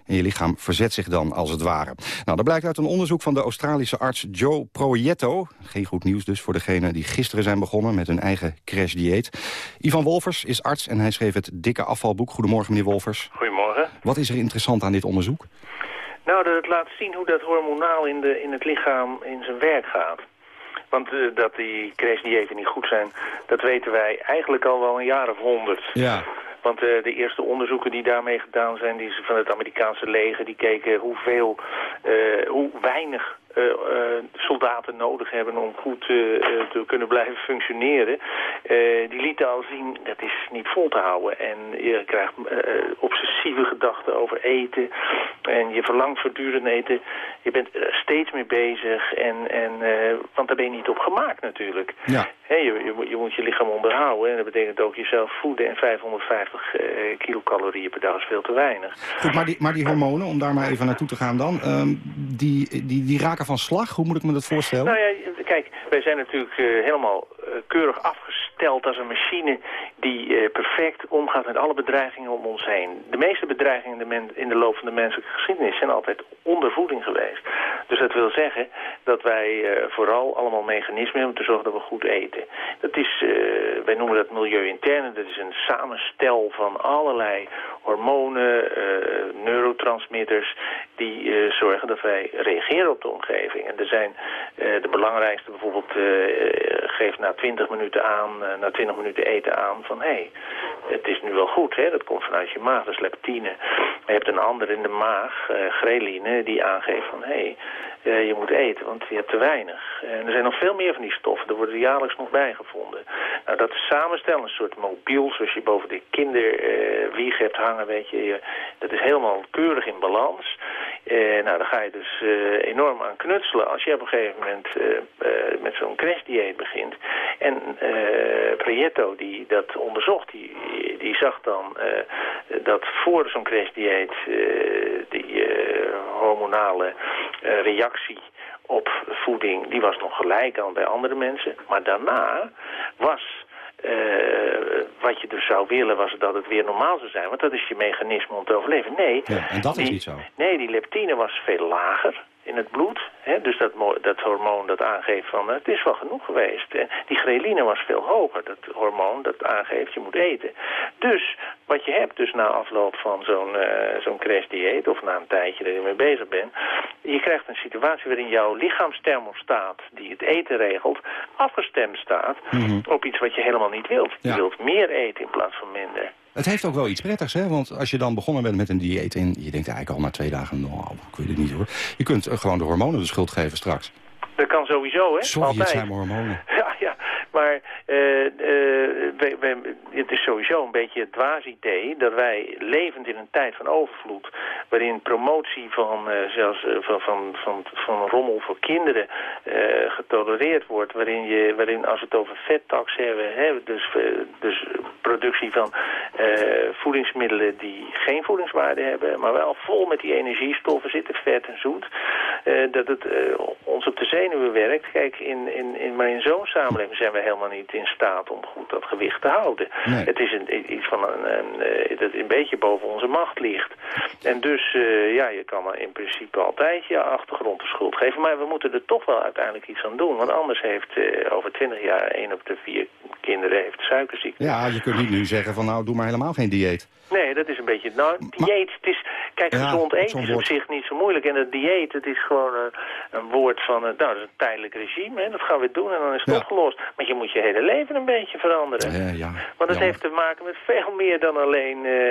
[SPEAKER 8] En je lichaam verzet zich dan, als het ware. Nou, dat blijkt uit een onderzoek van de Australische arts Joe Proietto. Geen goed nieuws dus voor degenen die gisteren zijn begonnen met hun eigen crashdieet. Ivan Wolfers is arts en hij schreef het dikke afvalboek. Goedemorgen, meneer Wolfers.
[SPEAKER 22] Goedemorgen.
[SPEAKER 8] Wat is er interessant aan dit onderzoek?
[SPEAKER 22] Nou, dat het laat zien hoe dat hormonaal in, de, in het lichaam in zijn werk gaat. Want uh, dat die crashdiëten niet goed zijn, dat weten wij eigenlijk al wel een jaar of honderd.
[SPEAKER 8] Ja.
[SPEAKER 22] Want uh, de eerste onderzoeken die daarmee gedaan zijn, die van het Amerikaanse leger, die keken hoeveel, uh, hoe weinig uh, uh, soldaten nodig hebben om goed uh, te kunnen blijven functioneren. die lieten al zien, dat is niet vol te houden. En je krijgt obsessieve gedachten over eten. En je verlangt voortdurend eten. Je bent er steeds mee bezig. En, en, want daar ben je niet op gemaakt natuurlijk.
[SPEAKER 8] Ja.
[SPEAKER 22] Je, je, je, moet je lichaam onderhouden. En dat betekent ook jezelf voeden. En 550 kilocalorieën per dag is veel te weinig.
[SPEAKER 8] Goed, maar die, maar die hormonen, om daar maar even naartoe te gaan dan... Um, die, die, die raken van slag? Hoe moet ik me dat voorstellen?
[SPEAKER 22] Nou ja, kijk, wij zijn natuurlijk uh, helemaal uh, keurig afgesteld als een machine die uh, perfect omgaat met alle bedreigingen om ons heen. De meeste bedreigingen in de, in de loop van de menselijke geschiedenis zijn altijd ondervoeding geweest. Dus dat wil zeggen dat wij vooral allemaal mechanismen hebben om te zorgen dat we goed eten. Dat is, wij noemen dat milieu interne, dat is een samenstel van allerlei hormonen, neurotransmitters die zorgen dat wij reageren op de omgeving. En er zijn de belangrijkste bijvoorbeeld, geeft na 20 minuten aan, na 20 minuten eten aan van hé, hey, het is nu wel goed, hè? dat komt vanuit je maag, dat is leptine. Je hebt een ander in de maag, ghreline, die aangeeft van hé, hey, je moet eten, want je hebt te weinig. En er zijn nog veel meer van die stoffen, er worden jaarlijks nog bijgevonden. Nou, dat samenstellen, een soort mobiel, zoals je boven de kinderwieg hebt hangen, weet je, dat is helemaal keurig in balans. nou, dan ga je dus enorm aan knutselen als je op een gegeven moment met zo'n crashdieet begint. En Prieto, die dat onderzocht, die, die zag dan dat voor zo'n crashdieet die hormonale reactie op voeding, die was nog gelijk aan bij andere mensen. Maar daarna was uh, wat je dus zou willen was dat het weer normaal zou zijn. Want dat is je mechanisme om te overleven. Nee,
[SPEAKER 8] ja, en dat
[SPEAKER 22] die,
[SPEAKER 8] is niet zo.
[SPEAKER 22] Nee, die leptine was veel lager in het bloed. Hè? Dus dat, dat hormoon dat aangeeft van het is wel genoeg geweest. En die ghreline was veel hoger. Dat hormoon dat aangeeft je moet eten. Dus wat je hebt dus na afloop van zo'n uh, zo'n crashdieet of na een tijdje dat je mee bezig bent. Je krijgt een situatie waarin jouw lichaamsthermostaat die het eten regelt afgestemd staat
[SPEAKER 8] Mhm.
[SPEAKER 22] mm -hmm. op iets wat je helemaal niet wilt.
[SPEAKER 8] Ja.
[SPEAKER 22] Je wilt meer eten in plaats van minder.
[SPEAKER 8] Het heeft ook wel iets prettigs, hè? Want als je dan begonnen bent met een dieet... en je denkt eigenlijk al na twee dagen, nou, ik weet het niet hoor. Je kunt gewoon de hormonen de schuld geven straks.
[SPEAKER 22] Dat kan sowieso, hè?
[SPEAKER 8] Sorry,
[SPEAKER 22] Altijd.
[SPEAKER 8] het zijn hormonen.
[SPEAKER 22] Maar wij, wij, het is sowieso een beetje het dwaas idee dat wij levend in een tijd van overvloed, waarin promotie van, uh, zelfs, van, van, van, van rommel voor kinderen getolereerd wordt, waarin, je, waarin als we het over vettax hebben, hè, dus, dus productie van voedingsmiddelen die geen voedingswaarde hebben, maar wel vol met die energiestoffen zitten, vet en zoet, dat het ons op de zenuwen werkt. Kijk, in, in, in, maar in zo'n samenleving zijn we helemaal niet in staat om goed dat gewicht te houden.
[SPEAKER 8] Nee.
[SPEAKER 22] Het is een, iets van een, een, dat een beetje boven onze macht ligt. En dus, uh, ja, je kan in principe altijd je achtergrond de schuld geven. Maar we moeten er toch wel uiteindelijk iets aan doen. Want anders heeft uh, over twintig jaar één op de vier kinderen heeft suikerziekte.
[SPEAKER 8] Ja, je kunt niet nu zeggen van nou, doe maar helemaal geen dieet.
[SPEAKER 22] Nee, dat is een beetje... Nou, dieet, het is... Kijk,
[SPEAKER 8] Ja,
[SPEAKER 22] gezond eten is op zich niet zo moeilijk. En het dieet, het is gewoon een, een woord van... eh, nou, dat is een tijdelijk regime, hè. Dat gaan we doen en dan is het
[SPEAKER 8] Ja.
[SPEAKER 22] opgelost. Maar je moet je hele leven een beetje veranderen.
[SPEAKER 8] Ja, ja.
[SPEAKER 22] Want het heeft te maken met veel meer dan alleen eh,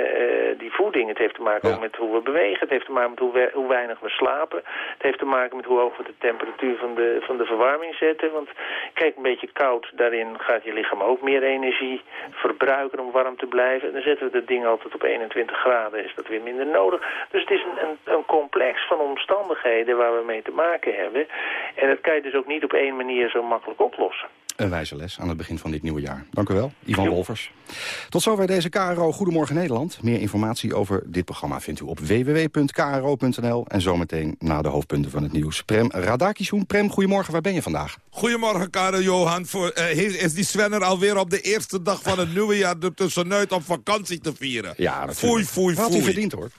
[SPEAKER 22] eh, die voeding. Het heeft te maken
[SPEAKER 8] Ja.
[SPEAKER 22] ook met hoe we bewegen. Het heeft te maken met hoe, we- hoe weinig we slapen. Het heeft te maken met hoe hoog we de temperatuur van de, van de verwarming zetten. Want kijk, een beetje koud, daarin gaat je lichaam ook meer energie verbruiken om warm te blijven. En dan zetten we dat ding altijd op 21 graden, is dat weer minder nodig. Dus het is een, een, een complex van omstandigheden waar we mee te maken hebben. En dat kan je dus ook niet op één manier zo makkelijk oplossen.
[SPEAKER 8] Een wijze les aan het begin van dit nieuwe jaar. Dank u wel, Ivan Wolvers. Tot zover deze KRO Goedemorgen Nederland. Meer informatie over dit programma vindt u op www.kro.nl. En zometeen na de hoofdpunten van het nieuws. Prem Radakishun. Prem, goedemorgen, waar ben je vandaag?
[SPEAKER 23] Goedemorgen, Karel Johan. Voor, uh, is die Svenner alweer op de eerste dag van het nieuwe jaar... er tussenuit om vakantie te vieren?
[SPEAKER 8] Ja, natuurlijk.
[SPEAKER 23] Foei, foei, foei.
[SPEAKER 8] Wat hij verdiend, hoor.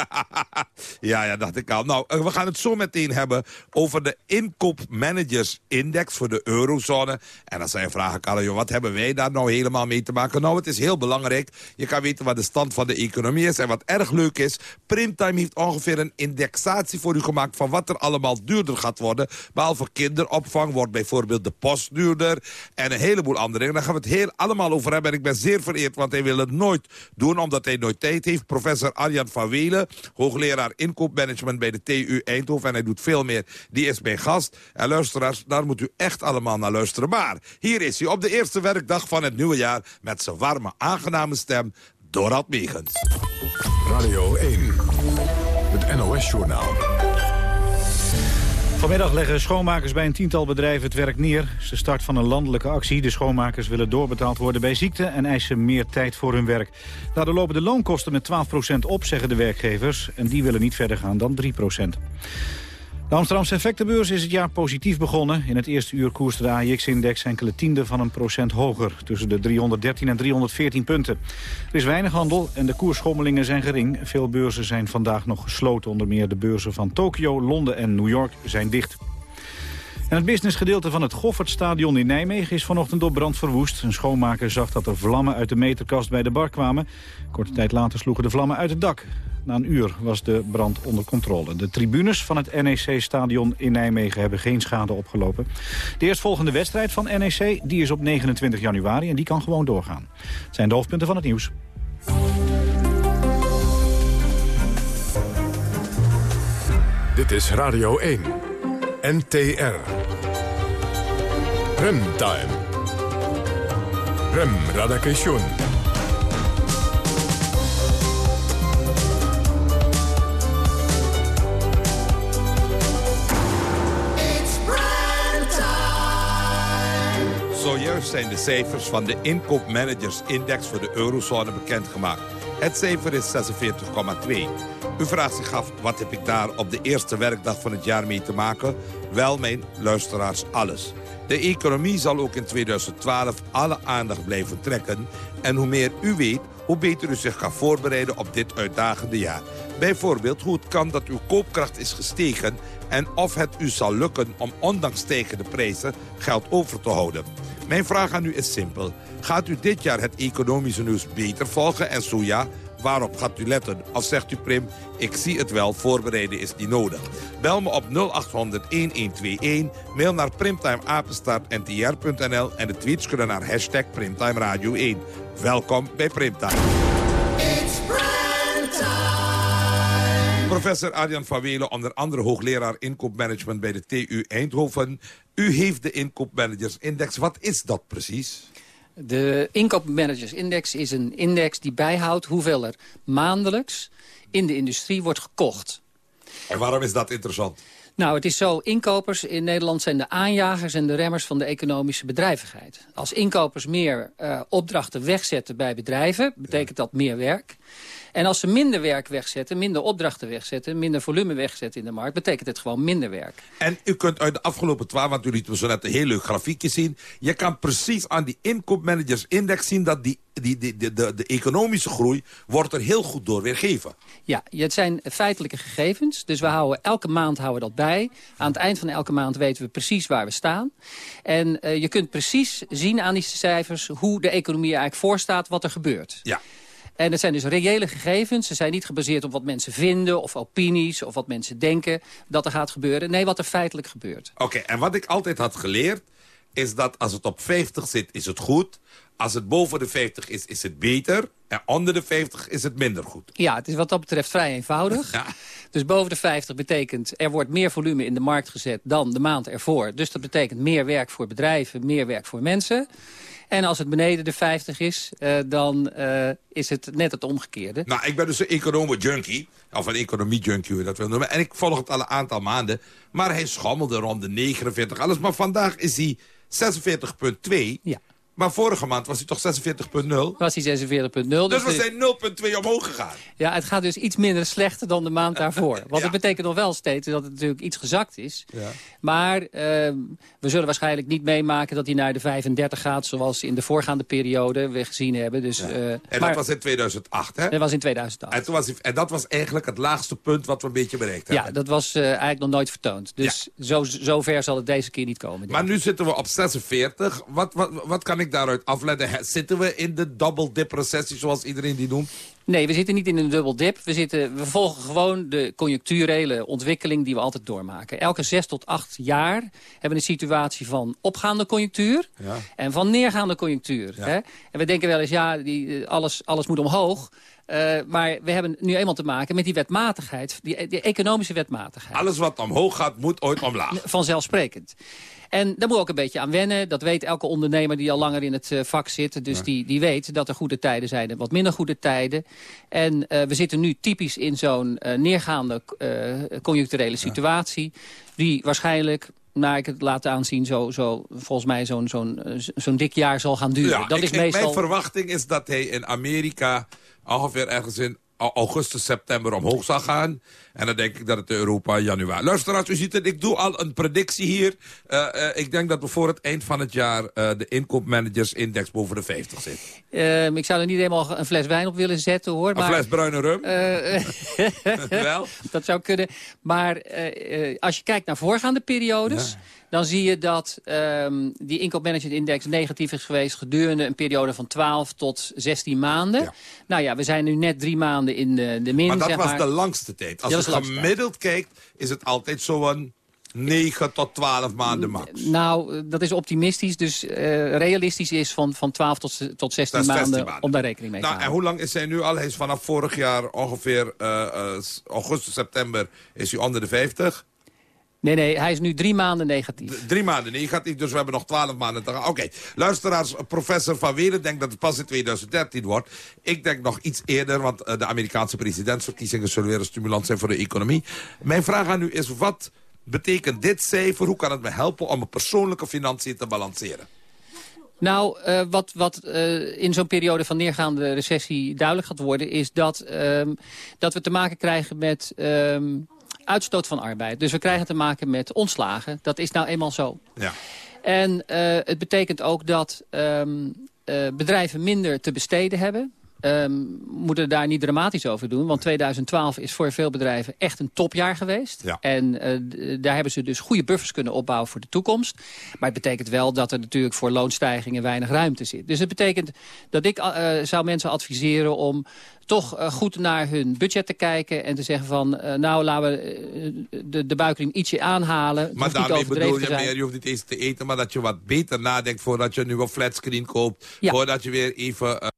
[SPEAKER 23] ja, ja, dacht ik al. Nou, eh, we gaan het zo meteen hebben over de inkoopmanagersindex voor de eurozone. En dan zijn vragen, Karel, wat hebben wij daar nou helemaal mee te maken? Nou, het is heel belangrijk. Je kan weten wat de stand van de economie is. En wat erg leuk is, Primtime heeft ongeveer een indexatie voor u gemaakt... van wat er allemaal duurder gaat worden. Behalve kinderopvang wordt bijvoorbeeld de post duurder. En een heleboel andere dingen. Daar gaan we het heel allemaal over hebben. En ik ben zeer vereerd, want hij wil het nooit doen... omdat hij nooit tijd heeft. Professor Arjan van Welen hoogleraar inkoopmanagement bij de TU Eindhoven. En hij doet veel meer. Die is mijn gast. En luisteraars, daar moet u echt allemaal naar luisteren. Maar hier is hij op de eerste werkdag van het nieuwe jaar... met zijn warme, aangename stem, Dorad Megens.
[SPEAKER 1] Radio 1, het NOS-journaal.
[SPEAKER 2] Vanmiddag leggen schoonmakers bij een tiental bedrijven het werk neer. Ze start van een landelijke actie. De schoonmakers willen doorbetaald worden bij ziekte en eisen meer tijd voor hun werk. Daardoor lopen de loonkosten met 12% op, zeggen de werkgevers. En die willen niet verder gaan dan 3%. De Amsterdamse effectenbeurs is het jaar positief begonnen. In het eerste uur koerste de AIX-index enkele tiende van een procent hoger. Tussen de 313 en 314 punten. Er is weinig handel en de koersschommelingen zijn gering. Veel beurzen zijn vandaag nog gesloten. Onder meer de beurzen van Tokio, Londen en New York zijn dicht. En het businessgedeelte van het Goffertstadion in Nijmegen is vanochtend door brand verwoest. Een schoonmaker zag dat er vlammen uit de meterkast bij de bar kwamen. Korte tijd later sloegen de vlammen uit het dak. Na een uur was de brand onder controle. De tribunes van het NEC-stadion in Nijmegen hebben geen schade opgelopen. De eerstvolgende wedstrijd van NEC die is op 29 januari en die kan gewoon doorgaan. Het zijn de hoofdpunten van het nieuws.
[SPEAKER 1] Dit is Radio 1. NTR. Remtime. Rem Radakation.
[SPEAKER 23] Zijn de cijfers van de inkoopmanagersindex voor de eurozone bekendgemaakt. Het cijfer is 46,2. U vraagt zich af, wat heb ik daar op de eerste werkdag van het jaar mee te maken? Wel, mijn luisteraars, alles. De economie zal ook in 2012 alle aandacht blijven trekken. En hoe meer u weet, hoe beter u zich kan voorbereiden op dit uitdagende jaar. Bijvoorbeeld hoe het kan dat uw koopkracht is gestegen... en of het u zal lukken om ondanks stijgende prijzen geld over te houden. Mijn vraag aan u is simpel. Gaat u dit jaar het economische nieuws beter volgen en zo ja... Waarop gaat u letten? Of zegt u Prim, ik zie het wel, voorbereiden is niet nodig. Bel me op 0800-1121, mail naar primtimeapenstaartntr.nl... en de tweets kunnen naar hashtag Primtime Radio 1. Welkom bij Primtime. Professor Arjan van Welen, onder andere hoogleraar inkoopmanagement bij de TU Eindhoven. U heeft de inkoopmanagersindex. Wat is dat precies?
[SPEAKER 24] De inkoopmanagersindex is een index die bijhoudt hoeveel er maandelijks in de industrie wordt gekocht.
[SPEAKER 23] En waarom is dat interessant?
[SPEAKER 24] Nou, het is zo, inkopers in Nederland zijn de aanjagers en de remmers van de economische bedrijvigheid. Als inkopers meer uh, opdrachten wegzetten bij bedrijven, betekent dat meer werk. En als ze minder werk wegzetten, minder opdrachten wegzetten... minder volume wegzetten in de markt, betekent het gewoon minder werk.
[SPEAKER 23] En u kunt uit de afgelopen twaalf, want u liet zo net een heel leuk grafiekje zien... je kan precies aan die inkoopmanagersindex zien... dat die, die, die, de, de, de economische groei wordt er heel goed door weergegeven.
[SPEAKER 24] Ja, het zijn feitelijke gegevens. Dus we houden elke maand houden dat bij. Aan het eind van elke maand weten we precies waar we staan. En uh, je kunt precies zien aan die cijfers... hoe de economie eigenlijk voorstaat, wat er gebeurt.
[SPEAKER 23] Ja.
[SPEAKER 24] En het zijn dus reële gegevens. Ze zijn niet gebaseerd op wat mensen vinden of opinies of wat mensen denken dat er gaat gebeuren. Nee, wat er feitelijk gebeurt.
[SPEAKER 23] Oké, en wat ik altijd had geleerd is dat als het op 50 zit, is het goed. Als het boven de 50 is, is het beter. En onder de 50 is het minder goed.
[SPEAKER 24] Ja, het is wat dat betreft vrij eenvoudig. Ja. Dus boven de 50 betekent er wordt meer volume in de markt gezet dan de maand ervoor. Dus dat betekent meer werk voor bedrijven, meer werk voor mensen. En als het beneden de 50 is, uh, dan uh, is het net het omgekeerde.
[SPEAKER 23] Nou, ik ben dus een economen-junkie. Of een economie-junkie, hoe je dat wil noemen. En ik volg het al een aantal maanden. Maar hij schommelde rond de 49 alles. Maar vandaag is hij 46,2.
[SPEAKER 24] Ja.
[SPEAKER 23] Maar vorige maand was hij toch 46,0?
[SPEAKER 24] Was hij 46,0. Dus,
[SPEAKER 23] dus we zijn 0,2 omhoog gegaan.
[SPEAKER 24] Ja, het gaat dus iets minder slechter dan de maand daarvoor. Want ja. dat betekent nog wel steeds dat het natuurlijk iets gezakt is.
[SPEAKER 23] Ja.
[SPEAKER 24] Maar uh, we zullen waarschijnlijk niet meemaken dat hij naar de 35 gaat... zoals in de voorgaande periode we gezien hebben. Dus,
[SPEAKER 23] ja.
[SPEAKER 24] uh,
[SPEAKER 23] en
[SPEAKER 24] maar,
[SPEAKER 23] dat was in 2008, hè?
[SPEAKER 24] Dat was in 2008.
[SPEAKER 23] En, toen was en dat was eigenlijk het laagste punt wat we een beetje bereikt hebben.
[SPEAKER 24] Ja, dat was uh, eigenlijk nog nooit vertoond. Dus zo, zo ver zal het deze keer niet komen.
[SPEAKER 23] Maar nu zitten we op 46. Wat, wat, wat kan ik daaruit afleiden? Zitten we in de double dip recessie zoals iedereen die noemt?
[SPEAKER 24] Nee, we zitten niet in een dubbel dip. We, zitten, we volgen gewoon de conjuncturele ontwikkeling die we altijd doormaken. Elke zes tot acht jaar hebben we een situatie van opgaande conjunctuur
[SPEAKER 23] ja.
[SPEAKER 24] en van neergaande conjunctuur.
[SPEAKER 23] Ja.
[SPEAKER 24] Hè? En we denken wel eens, ja, die, alles, alles moet omhoog. Uh, maar we hebben nu eenmaal te maken met die wetmatigheid, die, die economische wetmatigheid.
[SPEAKER 23] Alles wat omhoog gaat, moet ooit omlaag.
[SPEAKER 24] Vanzelfsprekend. En daar moet ook een beetje aan wennen. Dat weet elke ondernemer die al langer in het uh, vak zit. Dus
[SPEAKER 23] Ja.
[SPEAKER 24] die, die weet dat er goede tijden zijn en wat minder goede tijden. En uh, we zitten nu typisch in zo'n uh, neergaande conjuncturele situatie. Die waarschijnlijk nou, ik het laat aanzien, zo, zo, volgens mij zo'n zo'n zo'n dik jaar zal gaan duren.
[SPEAKER 23] Ja,
[SPEAKER 24] dat
[SPEAKER 23] ik,
[SPEAKER 24] is meestal...
[SPEAKER 23] Mijn verwachting is dat hij in Amerika ongeveer ergens in au- augustus, september omhoog zal gaan. En dan denk ik dat het Europa januari... Luisteraars, u ziet het, ik doe al een predictie hier. Eh, eh, ik denk dat we voor het eind van het jaar eh, de inkoopmanagersindex boven de 50 zit.
[SPEAKER 24] Ehm, ik zou er niet helemaal een fles wijn op willen zetten, hoor.
[SPEAKER 23] Een
[SPEAKER 24] maar,
[SPEAKER 23] fles bruine rum? Wel?
[SPEAKER 24] Dat zou kunnen. Maar als je kijkt naar voorgaande periodes... dan zie je dat ehm, die inkoopmanagemindex negatief is geweest... gedurende een periode van 12 tot 16 maanden. Nou ja, we zijn nu net drie maanden in de, de min,
[SPEAKER 23] maar dat
[SPEAKER 24] zeg
[SPEAKER 23] was
[SPEAKER 24] maar.
[SPEAKER 23] de langste tijd. Als
[SPEAKER 24] Ja,
[SPEAKER 23] je
[SPEAKER 24] de langste
[SPEAKER 23] gemiddeld kijkt, is het altijd zo'n 9 tot 12 maanden max.
[SPEAKER 24] Nou, dat is optimistisch. Dus eh, realistisch is van, van 12 tot, tot 16
[SPEAKER 23] Dat is 16
[SPEAKER 24] maanden,
[SPEAKER 23] maanden.
[SPEAKER 24] om daar rekening mee te
[SPEAKER 23] Nou, en
[SPEAKER 24] houden.
[SPEAKER 23] hoe lang is hij nu al? Hij is vanaf vorig jaar ongeveer eh, eh, augustus, september is hij onder de 50.
[SPEAKER 24] Nee, nee, hij is nu drie maanden negatief.
[SPEAKER 23] Drie maanden negatief, dus we hebben nog twaalf maanden te gaan. Oké, luisteraars, professor Van Welen denkt dat het pas in 2013 wordt. Ik denk nog iets eerder, want eh, de Amerikaanse presidentsverkiezingen zullen weer een stimulans zijn voor de economie. Mijn vraag aan u is, wat betekent dit cijfer? Hoe kan het me helpen om mijn persoonlijke financiën te balanceren?
[SPEAKER 24] Nou, eh, wat, wat eh, in zo'n periode van neergaande recessie duidelijk gaat worden... is dat, ehm, dat we te maken krijgen met ehm, uitstoot van arbeid. Dus we krijgen te maken met ontslagen. Dat is nou eenmaal zo.
[SPEAKER 23] Ja.
[SPEAKER 24] En eh, het betekent ook dat ehm, eh, bedrijven minder te besteden hebben. Ehm moeten daar niet dramatisch over doen. Want 2012 is voor veel bedrijven echt een topjaar geweest.
[SPEAKER 23] Ja.
[SPEAKER 24] En eh, daar hebben ze dus goede buffers kunnen opbouwen voor de toekomst. Maar het betekent wel dat er natuurlijk voor loonstijgingen weinig ruimte zit. Dus het betekent dat ik eh, zou mensen adviseren om toch eh, goed naar hun budget te kijken... en te zeggen van, nou, laten we de, de buikriem ietsje aanhalen. Het
[SPEAKER 23] Maar
[SPEAKER 24] niet
[SPEAKER 23] daarmee bedoel je meer, je hoeft niet eens te eten... maar dat je wat beter nadenkt voordat je nu een flatscreen koopt.
[SPEAKER 24] Ja.
[SPEAKER 23] Voordat je weer even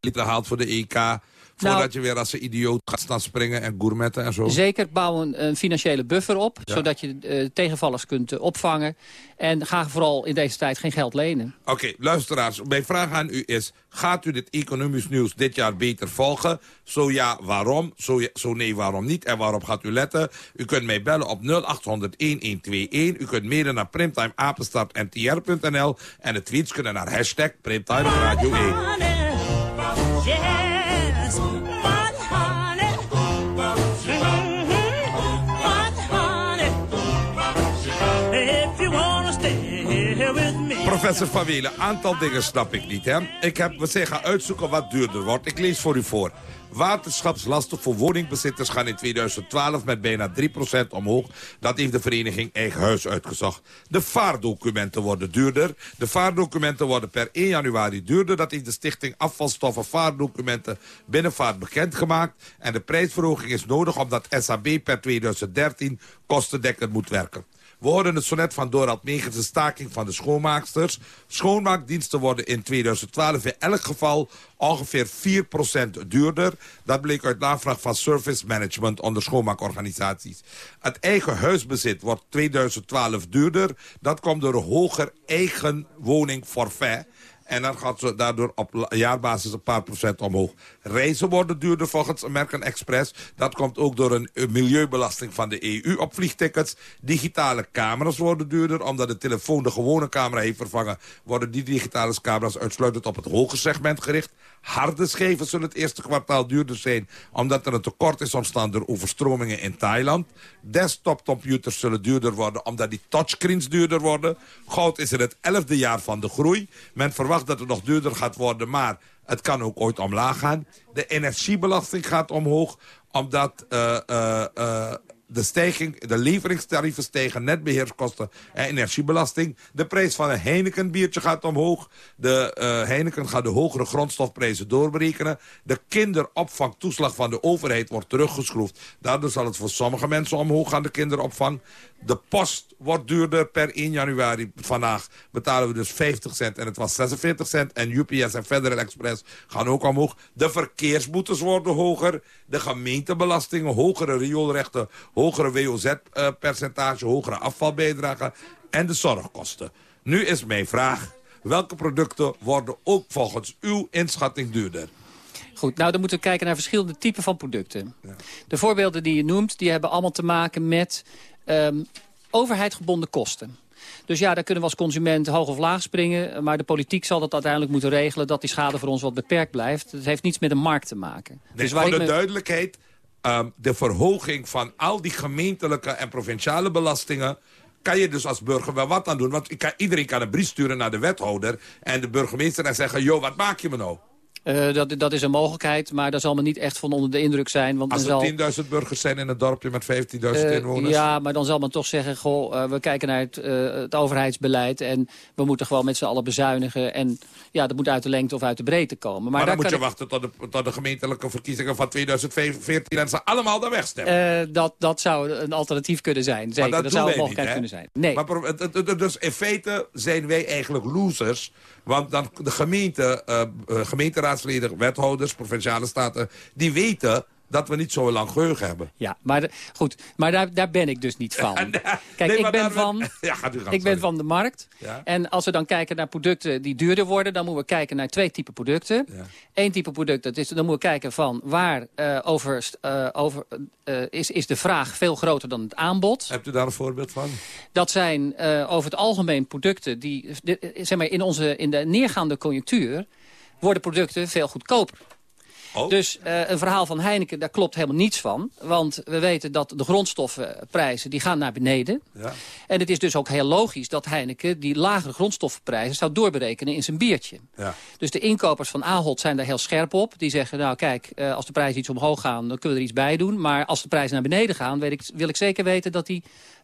[SPEAKER 23] liter haalt voor de EK. Voordat
[SPEAKER 24] Nou-
[SPEAKER 23] je weer als een idioot gaat staan springen en gourmetten en zo.
[SPEAKER 24] Zeker bouw een, een financiële buffer op,
[SPEAKER 23] Ja.
[SPEAKER 24] zodat je eh, tegenvallers kunt eh, opvangen. En ga vooral in deze tijd geen geld lenen.
[SPEAKER 23] Oké, luisteraars, mijn vraag aan u is... gaat u dit economisch nieuws dit jaar beter volgen? Zo ja, waarom? Zo, ja- zo nee, waarom niet? En waarop gaat u letten? U kunt mij bellen op 0800-1121. U kunt mailen naar primtimeapenstaartntr.nl. En de tweets kunnen naar hashtag Primtime Radio 1. Professor Van Welen, aantal dingen snap ik niet. Hè? Ik heb, we zijn gaan uitzoeken wat duurder wordt. Ik lees voor u voor. Waterschapslasten voor woningbezitters gaan in 2012 met bijna 3% omhoog. Dat heeft de vereniging Eigen Huis uitgezocht. De vaardocumenten worden duurder. De vaardocumenten worden per 1 januari duurder. Dat heeft de stichting Afvalstoffen Vaardocumenten Binnenvaart bekendgemaakt. En de prijsverhoging is nodig omdat SAB per 2013 kostendekkend moet werken. We hoorden het sonnet van Dorald Megens, de staking van de schoonmaaksters. Schoonmaakdiensten worden in 2012 in elk geval ongeveer 4% duurder. Dat bleek uit navraag van Service Management onder schoonmaakorganisaties. Het eigen huisbezit wordt 2012 duurder. Dat komt door een hoger eigen woningforfait. En dan gaat ze daardoor op jaarbasis een paar procent omhoog. Reizen worden duurder volgens American Express. Dat komt ook door een milieubelasting van de EU op vliegtickets. Digitale camera's worden duurder. Omdat de telefoon de gewone camera heeft vervangen... worden die digitale camera's uitsluitend op het hoge segment gericht. Harde scheven zullen het eerste kwartaal duurder zijn... omdat er een tekort is ontstaan door overstromingen in Thailand. Desktopcomputers zullen duurder worden omdat die touchscreens duurder worden. Goud is in het elfde jaar van de groei. Men verwacht dat het nog duurder gaat worden, maar het kan ook ooit omlaag gaan. De energiebelasting gaat omhoog, omdat... Uh, de, stijging, de leveringstarieven stijgen, netbeheerskosten en energiebelasting. De prijs van een Heineken biertje gaat omhoog. De uh, Heineken gaat de hogere grondstofprijzen doorberekenen. De kinderopvangtoeslag van de overheid wordt teruggeschroefd. Daardoor zal het voor sommige mensen omhoog gaan, de kinderopvang. De post wordt duurder per 1 januari. Vandaag betalen we dus 50 cent en het was 46 cent. En UPS en Federal Express gaan ook omhoog. De verkeersboetes worden hoger. De gemeentebelastingen, hogere rioolrechten, hogere WOZ-percentage, hogere afvalbijdragen en de zorgkosten. Nu is mijn vraag, welke producten worden ook volgens uw inschatting duurder?
[SPEAKER 24] Goed, nou dan moeten we kijken naar verschillende typen van producten. Ja. De voorbeelden die je noemt, die hebben allemaal te maken met um, overheidgebonden kosten. Dus ja, daar kunnen we als consument hoog of laag springen. Maar de politiek zal dat uiteindelijk moeten regelen... dat die schade voor ons wat beperkt blijft. Het heeft niets met de markt te maken.
[SPEAKER 23] Nee, dus voor de duidelijkheid... Um, de verhoging van al die gemeentelijke en provinciale belastingen kan je dus als burger wel wat aan doen. Want kan, iedereen kan een brief sturen naar de wethouder... en de burgemeester en zeggen... joh, wat maak je me nou?
[SPEAKER 24] Uh, dat, dat is een mogelijkheid, maar daar zal men niet echt van onder de indruk zijn. Want
[SPEAKER 23] Als
[SPEAKER 24] er
[SPEAKER 23] zal... 10.000 burgers zijn in een dorpje met 15.000 uh, inwoners?
[SPEAKER 24] Ja, maar dan zal men toch zeggen, goh, uh, we kijken naar het, het, overheidsbeleid... en we moeten gewoon met z'n allen bezuinigen. En ja, dat moet uit de lengte of uit de breedte komen. Maar,
[SPEAKER 23] maar dan moet je
[SPEAKER 24] ik...
[SPEAKER 23] wachten tot de, tot de, gemeentelijke verkiezingen van 2014... en ze allemaal daar wegstemmen.
[SPEAKER 24] dat, dat zou een alternatief kunnen zijn. Zeker,
[SPEAKER 23] maar dat,
[SPEAKER 24] dat zou
[SPEAKER 23] een
[SPEAKER 24] mogelijkheid
[SPEAKER 23] niet,
[SPEAKER 24] kunnen zijn. Nee.
[SPEAKER 23] Maar, dus in feite zijn wij eigenlijk losers... Want dan de gemeente, uh, wethouders, provinciale staten... die weten dat we niet zo lang geheugen hebben.
[SPEAKER 24] Ja, maar de, goed, maar daar, daar ben ik dus niet van. Kijk,
[SPEAKER 23] nee,
[SPEAKER 24] ik ben, van,
[SPEAKER 23] ja, gaan,
[SPEAKER 24] ik ben van de markt.
[SPEAKER 23] Ja?
[SPEAKER 24] En als we dan kijken naar producten die duurder worden... dan moeten we kijken naar twee typen producten.
[SPEAKER 23] Ja.
[SPEAKER 24] Eén type product, dat is, dan moeten we kijken van... waar uh, over, uh, over, uh, is, is de vraag veel groter dan het aanbod.
[SPEAKER 23] Hebt u daar een voorbeeld van?
[SPEAKER 24] Dat zijn over het algemeen producten die... De, zeg maar, in, onze, in de neergaande conjunctuur worden producten veel goedkoper.
[SPEAKER 23] Oh.
[SPEAKER 24] Dus uh, een verhaal van Heineken, daar klopt helemaal niets van. Want we weten dat de grondstoffenprijzen die gaan naar beneden.
[SPEAKER 23] Ja.
[SPEAKER 24] En het is dus ook heel logisch dat Heineken die lagere grondstoffenprijzen zou doorberekenen in zijn biertje.
[SPEAKER 23] Ja.
[SPEAKER 24] Dus de inkopers van Ahold zijn daar heel scherp op. Die zeggen, nou kijk, uh, als de prijzen iets omhoog gaan, dan kunnen we er iets bij doen. Maar als de prijzen naar beneden gaan, weet ik, wil ik zeker weten dat die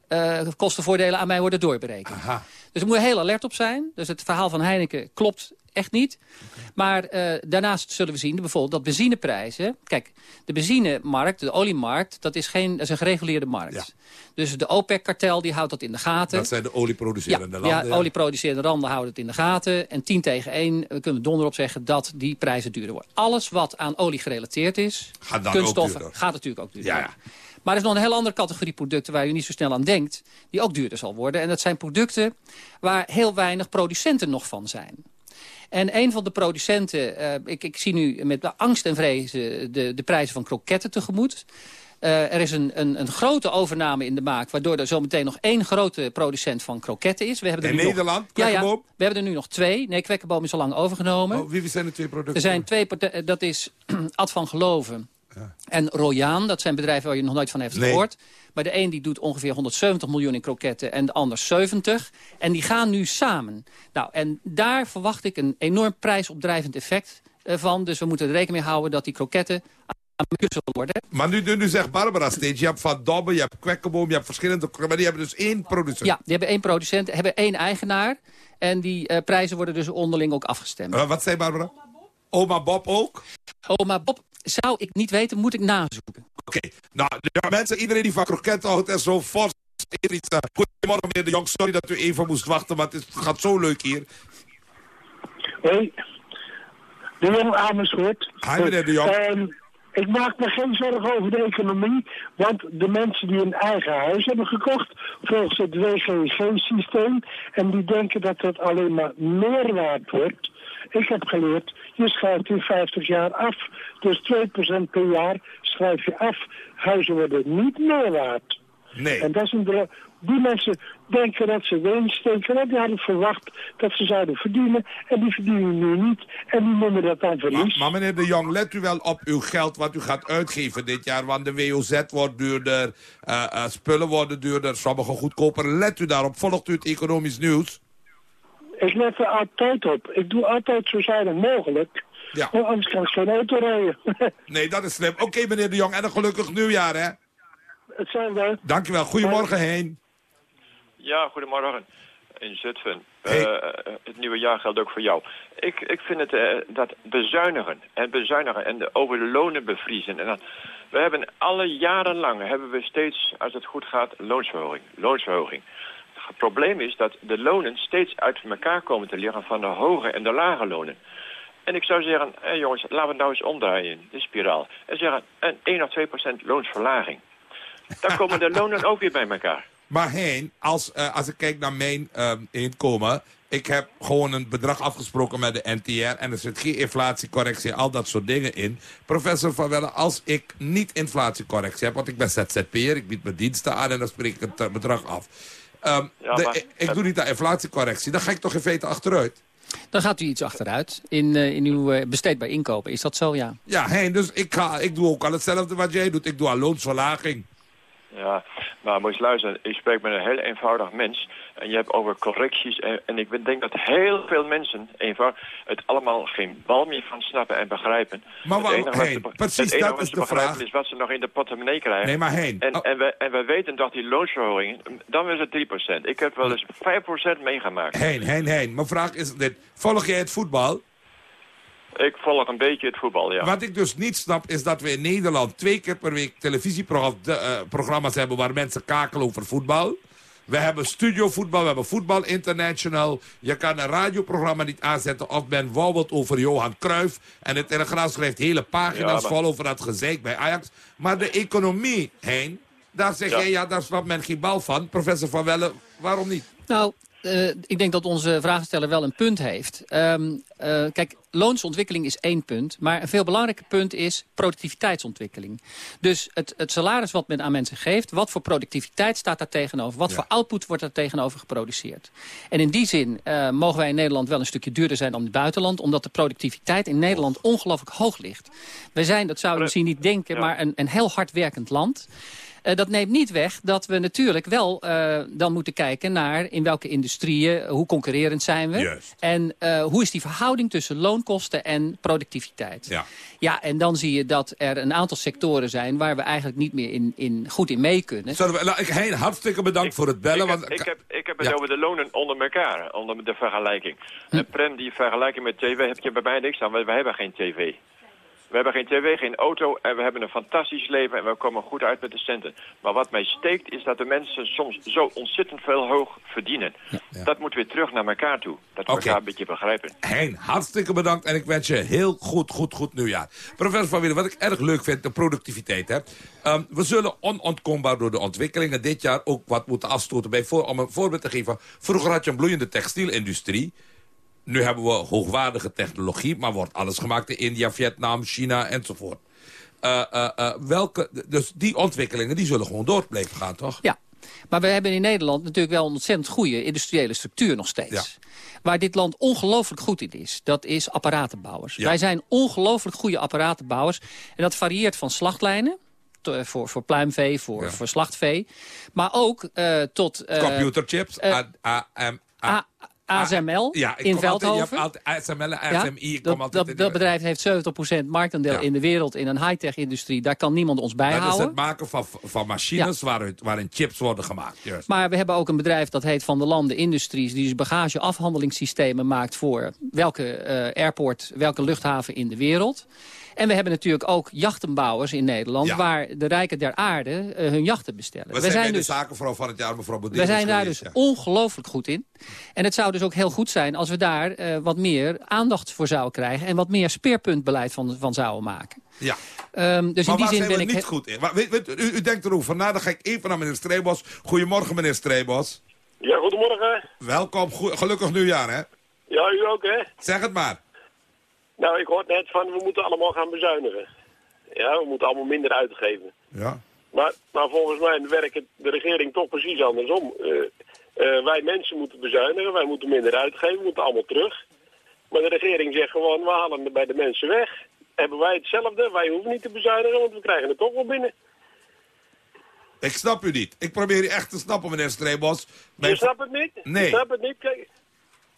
[SPEAKER 24] uh, kostenvoordelen aan mij worden doorberekend.
[SPEAKER 23] Aha.
[SPEAKER 24] Dus daar moet je heel alert op zijn. Dus het verhaal van Heineken klopt echt niet. Okay. Maar uh, daarnaast zullen we zien bijvoorbeeld dat benzineprijzen... Kijk, de benzinemarkt, de oliemarkt, dat is, geen, dat is een gereguleerde markt.
[SPEAKER 23] Ja.
[SPEAKER 24] Dus de OPEC-kartel die houdt dat in de gaten.
[SPEAKER 23] Dat zijn de olieproducerende
[SPEAKER 24] ja,
[SPEAKER 23] landen.
[SPEAKER 24] Ja, olieproducerende landen houden het in de gaten. En 10 tegen 1, we kunnen donder op zeggen dat die prijzen duurder worden. Alles wat aan olie gerelateerd is,
[SPEAKER 23] gaat dan
[SPEAKER 24] kunststoffen, gaat natuurlijk ook duurder.
[SPEAKER 23] Ja, ja.
[SPEAKER 24] Maar er is nog een hele andere categorie producten waar u niet zo snel aan denkt... die ook duurder zal worden. En dat zijn producten waar heel weinig producenten nog van zijn. En een van de producenten, uh, ik, ik, zie nu met angst en vrezen de, de prijzen van kroketten tegemoet. Uh, er is een, een, een, grote overname in de maak... waardoor er zometeen nog één grote producent van kroketten is. We hebben er
[SPEAKER 23] in
[SPEAKER 24] nu
[SPEAKER 23] Nederland?
[SPEAKER 24] Nog, ja, ja, we hebben er nu nog twee. Nee, Kwekkenboom is al lang overgenomen.
[SPEAKER 23] Oh, wie zijn de twee producten?
[SPEAKER 24] Er zijn twee, dat is Ad van Geloven ja. en Royaan. Dat zijn bedrijven waar je nog nooit van heeft
[SPEAKER 23] nee.
[SPEAKER 24] gehoord. Maar de een die doet ongeveer 170 miljoen in kroketten en de ander 70. En die gaan nu samen. Nou, en daar verwacht ik een enorm prijsopdrijvend effect uh, van. Dus we moeten er rekening mee houden dat die kroketten worden.
[SPEAKER 23] Maar nu, nu, nu zegt Barbara steeds, je hebt Van Dobbe, je hebt Kwekkenboom, je hebt verschillende... Maar die hebben dus één producent.
[SPEAKER 24] Ja, die hebben één producent, hebben één eigenaar. En die uh, prijzen worden dus onderling ook afgestemd.
[SPEAKER 23] Uh, wat zei Barbara? Oma Bob ook?
[SPEAKER 24] Oma Bob zou ik niet weten, moet ik nazoeken.
[SPEAKER 23] Oké, okay. nou, de mensen, iedereen die van kroketten houdt en zo fors... Iets, uh, goedemorgen meneer de Jong, sorry dat u even moest wachten, maar het, is, het gaat zo leuk hier.
[SPEAKER 25] Hoi, de Jong Amersfoort.
[SPEAKER 23] Hi meneer de Jong.
[SPEAKER 25] Uh, ik maak me geen zorgen over de economie, want de mensen die een eigen huis hebben gekocht volgens het WGG-systeem en die denken dat dat alleen maar meer waard wordt Ik heb geleerd, je schrijft in 50 jaar af. Dus 2% per jaar schrijf je af. Huizen worden niet meer waard.
[SPEAKER 23] Nee.
[SPEAKER 25] En dat is een die mensen denken dat ze winst steken. Want die hadden verwacht dat ze zouden verdienen. En die verdienen nu niet. En die noemen dat dan verlies.
[SPEAKER 23] Maar meneer de Jong, let u wel op uw geld wat u gaat uitgeven dit jaar. Want de WOZ wordt duurder, eh, eh, spullen worden duurder, sommige goedkoper. Let u daarop. Volgt u het economisch nieuws?
[SPEAKER 25] Ik let er altijd op. Ik doe altijd zo zuinig mogelijk.
[SPEAKER 23] Ja.
[SPEAKER 25] Want anders kan ik geen auto rijden.
[SPEAKER 23] Nee, dat is slim. Oké, meneer de Jong, en een gelukkig nieuwjaar, hè?
[SPEAKER 25] Hetzelfde.
[SPEAKER 23] Dankjewel. Goedemorgen, heen.
[SPEAKER 26] Ja, goedemorgen. In Zutphen. Eh, het nieuwe jaar geldt ook voor jou. Ik, ik vind het eh, dat bezuinigen en bezuinigen en de, over de lonen bevriezen. En dan, we hebben alle jaren lang hebben we steeds, als het goed gaat, loonsverhoging. Loonsverhoging. Het probleem is dat de lonen steeds uit elkaar komen te liggen van de hoge en de lage lonen. En ik zou zeggen, hé jongens, laten we het nou eens omdraaien, de spiraal. En zeggen, een 1 of 2 procent loonsverlaging. Dan komen de lonen ook weer bij elkaar.
[SPEAKER 23] Maar heen, als, eh, als ik kijk naar mijn ehm, inkomen... ik heb gewoon een bedrag afgesproken met de NTR... en er zit geen inflatiecorrectie, al dat soort dingen in. Professor Van Welle, als ik niet inflatiecorrectie heb... want ik ben ZZP'er, ik bied mijn diensten aan... en dan spreek ik het eh, bedrag af. Ehm,
[SPEAKER 26] Ja,
[SPEAKER 23] de-
[SPEAKER 26] maar-
[SPEAKER 23] ik, ik doe niet aan inflatiecorrectie, dan ga ik toch in feite achteruit.
[SPEAKER 24] Dan gaat u iets achteruit in, eh, in uw eh, besteedbaar inkopen. Is dat zo? Ja.
[SPEAKER 23] Ja, heen, dus ik, ga, ik doe ook al hetzelfde wat jij doet. Ik doe al loonsverlaging.
[SPEAKER 26] Ja, maar moet je luisteren, ik spreek met een heel eenvoudig mens. En je hebt over correcties. En, en ik denk dat heel veel mensen eenvoudig het allemaal geen bal meer van snappen en begrijpen.
[SPEAKER 23] Maar
[SPEAKER 26] Het
[SPEAKER 23] waar-
[SPEAKER 26] enige wat ze
[SPEAKER 23] precies,
[SPEAKER 26] het
[SPEAKER 23] dat
[SPEAKER 26] wat
[SPEAKER 23] is de
[SPEAKER 26] begrijpen
[SPEAKER 23] vraag.
[SPEAKER 26] is wat ze nog in de portemonnee krijgen.
[SPEAKER 23] Nee, maar heen.
[SPEAKER 26] En, en, we, en we weten dat die loonsverhoging, dan is het 3%. Ik heb wel eens 5% meegemaakt.
[SPEAKER 23] Heen, heen, heen. Mijn vraag is dit. Volg jij het voetbal?
[SPEAKER 26] Ik volg een beetje het voetbal, ja.
[SPEAKER 23] Wat ik dus niet snap is dat we in Nederland twee keer per week televisieprogramma's hebben waar mensen kakelen over voetbal. We hebben studiovoetbal, we hebben voetbal international. Je kan een radioprogramma niet aanzetten of men wauwelt over Johan Cruijff. En de Telegraaf schrijft hele pagina's
[SPEAKER 26] Ja, maar-
[SPEAKER 23] vol over dat gezeik bij Ajax. Maar de economie, heen, daar zeg
[SPEAKER 26] Ja.
[SPEAKER 23] jij, ja, daar snapt men geen bal van. Professor Van Welle, waarom niet?
[SPEAKER 24] Nou, eh, ik denk dat onze vragensteller wel een punt heeft. Ehm, eh, kijk, loonsontwikkeling is één punt. Maar een veel belangrijker punt is productiviteitsontwikkeling. Dus het, het salaris wat men aan mensen geeft... wat voor productiviteit staat daar tegenover? Wat voor output wordt daar tegenover geproduceerd? En in die zin eh, mogen wij in Nederland wel een stukje duurder zijn dan in het buitenland... omdat de productiviteit in Nederland ongelooflijk hoog ligt. Wij zijn, dat zou je misschien niet denken... maar een, een heel hard werkend land... Eh, dat neemt niet weg dat we natuurlijk wel eh, dan moeten kijken naar in welke industrieën, hoe concurrerend zijn we.
[SPEAKER 23] Juist.
[SPEAKER 24] En eh, hoe is die verhouding tussen loonkosten en productiviteit.
[SPEAKER 23] Ja.
[SPEAKER 24] Ja, en dan zie je dat er een aantal sectoren zijn waar we eigenlijk niet meer in, in, goed in mee kunnen.
[SPEAKER 23] Zullen we, nou, ik, heen, hartstikke bedankt voor het bellen.
[SPEAKER 26] Ik heb,
[SPEAKER 23] want,
[SPEAKER 26] ik heb, ik heb het
[SPEAKER 23] Ja.
[SPEAKER 26] over de lonen onder elkaar, onder de vergelijking. En Prem, die vergelijking met tv heb je bij mij niks aan, want we hebben geen tv. We hebben geen tv, geen auto en we hebben een fantastisch leven en we komen goed uit met de centen. Maar wat mij steekt is dat de mensen soms zo ontzettend veel hoog verdienen. Dat moet weer terug naar elkaar toe. Dat we
[SPEAKER 23] Oké.
[SPEAKER 26] elkaar een beetje begrijpen.
[SPEAKER 23] Hein, hartstikke bedankt en ik wens je heel goed, goed, goed nieuwjaar. Professor Van Wielen, wat ik erg leuk vind, de productiviteit. Hè? Ehm, we zullen onontkoombaar door de ontwikkelingen dit jaar ook wat moeten afstoten. Bij voor, om een voorbeeld te geven, vroeger had je een bloeiende textielindustrie. Nu hebben we hoogwaardige technologie, maar wordt alles gemaakt in India, Vietnam, China enzovoort. Eh, eh, welke, dus die ontwikkelingen die zullen gewoon door blijven gaan, toch?
[SPEAKER 24] Ja, maar we hebben in Nederland natuurlijk wel een ontzettend goede industriële structuur nog steeds. Waar dit land ongelooflijk goed in is, dat is apparatenbouwers. Wij zijn ongelooflijk goede apparatenbouwers. En dat varieert van slachtlijnen, voor, voor pluimvee, voor, voor slachtvee. Maar ook tot...
[SPEAKER 23] Computerchips,
[SPEAKER 24] eh, ASML
[SPEAKER 23] ja,
[SPEAKER 24] in Veldhoven.
[SPEAKER 23] altijd ASML en
[SPEAKER 24] Ja,
[SPEAKER 23] ASMI. ik
[SPEAKER 24] dat, dat,
[SPEAKER 23] in
[SPEAKER 24] dat
[SPEAKER 23] de-
[SPEAKER 24] bedrijf heeft 70% marktaandeel
[SPEAKER 23] Ja.
[SPEAKER 24] in de wereld in een high-tech industrie. Daar kan niemand ons bij
[SPEAKER 23] Dat is
[SPEAKER 24] houden.
[SPEAKER 23] het maken van, van machines waaruit, waarin chips worden gemaakt. Juist.
[SPEAKER 24] Maar we hebben ook een bedrijf dat heet Van de Landen Industries... die dus bagageafhandelingssystemen maakt voor welke eh, airport, welke luchthaven in de wereld. En we hebben natuurlijk ook jachtenbouwers in Nederland...
[SPEAKER 23] Ja.
[SPEAKER 24] waar de rijken der aarde eh, hun jachten bestellen.
[SPEAKER 23] We zijn, bij
[SPEAKER 24] dus,
[SPEAKER 23] de zakenvrouw van het jaar, mevrouw Bodin.
[SPEAKER 24] we zijn daar dus ongelooflijk goed in. En het zou dus ook heel goed zijn als we daar eh, wat meer aandacht voor zouden krijgen... en wat meer speerpuntbeleid van, van zouden maken.
[SPEAKER 23] Ja.
[SPEAKER 24] Ehm, dus
[SPEAKER 23] maar
[SPEAKER 24] in die
[SPEAKER 23] waar
[SPEAKER 24] zin
[SPEAKER 23] zijn
[SPEAKER 24] ben
[SPEAKER 23] we
[SPEAKER 24] ik...
[SPEAKER 23] niet goed in? Maar weet, weet, u, u denkt erover van, nou, dan ga ik even naar meneer Streebos. Goedemorgen, meneer Streebos.
[SPEAKER 27] Ja, goedemorgen.
[SPEAKER 23] Welkom, gelukkig nieuwjaar, hè?
[SPEAKER 27] Ja, u ook, hè?
[SPEAKER 23] Zeg het maar.
[SPEAKER 27] Nou, ik hoor net van we moeten allemaal gaan bezuinigen. Ja, we moeten allemaal minder uitgeven.
[SPEAKER 23] Ja.
[SPEAKER 27] Maar, maar volgens mij werkt de regering toch precies andersom. Eh, eh, wij mensen moeten bezuinigen, wij moeten minder uitgeven, we moeten allemaal terug. Maar de regering zegt gewoon, we halen het bij de mensen weg. Hebben wij hetzelfde, wij hoeven niet te bezuinigen, want we krijgen het toch wel binnen.
[SPEAKER 23] Ik snap u niet. Ik probeer u echt te snappen, meneer Streebos.
[SPEAKER 27] Je snapt het niet?
[SPEAKER 23] Nee.
[SPEAKER 27] Je snapt het niet? Kijk,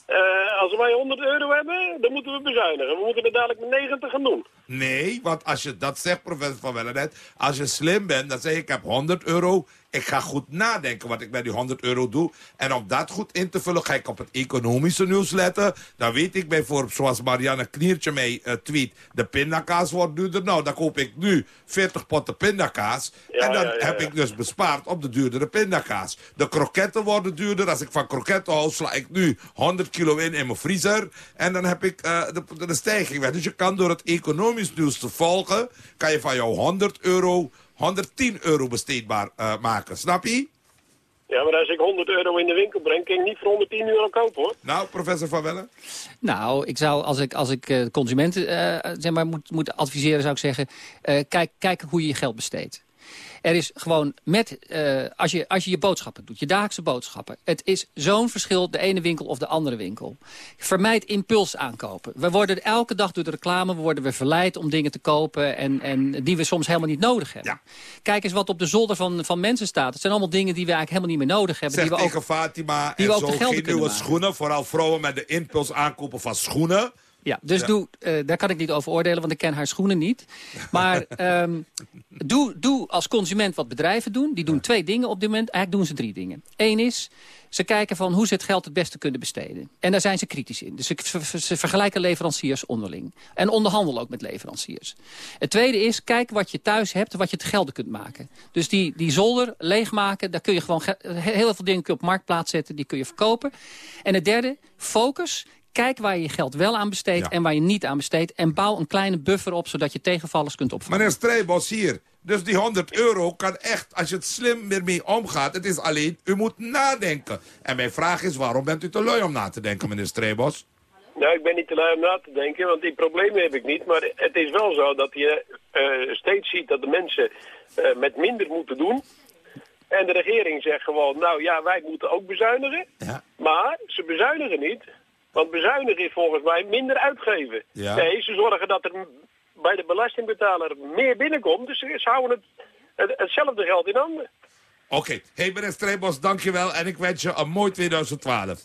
[SPEAKER 27] eh, als wij 100 euro hebben, dan moeten we bezuinigen. We moeten het dadelijk met 90 gaan.
[SPEAKER 23] Nee, want als je dat zegt, professor Van Wellenet... als je slim bent, dan zeg je, ik heb 100 euro... ik ga goed nadenken wat ik met die 100 euro doe. En om dat goed in te vullen, ga ik op het economische nieuws letten. Dan weet ik bijvoorbeeld, zoals Marianne Kniertje mij eh, tweet... de pindakaas wordt duurder. Nou, dan koop ik nu 40 potten pindakaas. en dan
[SPEAKER 27] ja, ja,
[SPEAKER 23] heb ik dus bespaard op de duurdere pindakaas. De kroketten worden duurder. Als ik van kroketten hou, sla ik nu 100 kilo in in mijn vriezer. En dan heb ik eh, de, de stijging weg. Dus je kan door het economisch nieuws te volgen... kan je van jouw 100 euro 110 euro besteedbaar eh, maken. Snap je?
[SPEAKER 27] Ja, maar als ik 100 euro in de winkel breng, kan ik niet voor 110 euro kopen, hoor.
[SPEAKER 23] Nou, professor Van Wellen?
[SPEAKER 24] Nou, ik zou, als ik, als ik eh, consumenten eh, zeg maar, moet, moet adviseren, zou ik zeggen... eh, kijk, kijk hoe je je geld besteedt. Er is gewoon met, eh, als, je, als je je boodschappen doet, je dagelijkse boodschappen... het is zo'n verschil, de ene winkel of de andere winkel. Vermijd impuls aankopen. We worden elke dag door de reclame worden we verleid om dingen te kopen... en, en die we soms helemaal niet nodig hebben. Kijk eens wat op de zolder van, van mensen staat. Het zijn allemaal dingen die we eigenlijk helemaal niet meer nodig hebben.
[SPEAKER 23] Zeg
[SPEAKER 24] die we ook,
[SPEAKER 23] Fatima
[SPEAKER 24] die we ook
[SPEAKER 23] zo
[SPEAKER 24] gelden
[SPEAKER 23] geen nieuwe schoenen. Vooral vrouwen met de impuls aankopen van schoenen.
[SPEAKER 24] Ja, dus
[SPEAKER 23] Ja.
[SPEAKER 24] Doe, eh, daar kan ik niet over oordelen, want ik ken haar schoenen niet. Maar ehm, doe, doe als consument wat bedrijven doen. Die doen twee dingen op dit moment. Eigenlijk doen ze drie dingen. Eén is, ze kijken van hoe ze het geld het beste kunnen besteden. En daar zijn ze kritisch in. Dus ze, ze- vergelijken leveranciers onderling. En onderhandelen ook met leveranciers. Het tweede is, kijk wat je thuis hebt, wat je te gelden kunt maken. Dus die, die zolder leegmaken, daar kun je gewoon ge- heel veel dingen op marktplaats zetten. Die kun je verkopen. En het derde, focus. Kijk waar je je geld wel aan besteedt en waar je niet aan besteedt. En bouw een kleine buffer op, zodat je tegenvallers kunt opvangen.
[SPEAKER 23] Meneer Strijbos hier. Dus die 100 euro kan echt, als je het slim ermee omgaat... het is alleen, u moet nadenken. En mijn vraag is, waarom bent u te lui om na te denken, meneer Strijbos?
[SPEAKER 27] Nou, ik ben niet te lui om na te denken, want die problemen heb ik niet. Maar het is wel zo dat je eh, steeds ziet dat de mensen eh, met minder moeten doen. En de regering zegt gewoon, nou ja, wij moeten ook bezuinigen. Maar ze bezuinigen niet. Want bezuinigen is volgens mij minder uitgeven.
[SPEAKER 23] Ja.
[SPEAKER 27] Nee, ze zorgen dat er bij de belastingbetaler meer binnenkomt. Dus ze houden het, het- hetzelfde geld in handen.
[SPEAKER 23] Oké, hey, meneer Strijbos, dankjewel. En ik wens je een mooi 2012.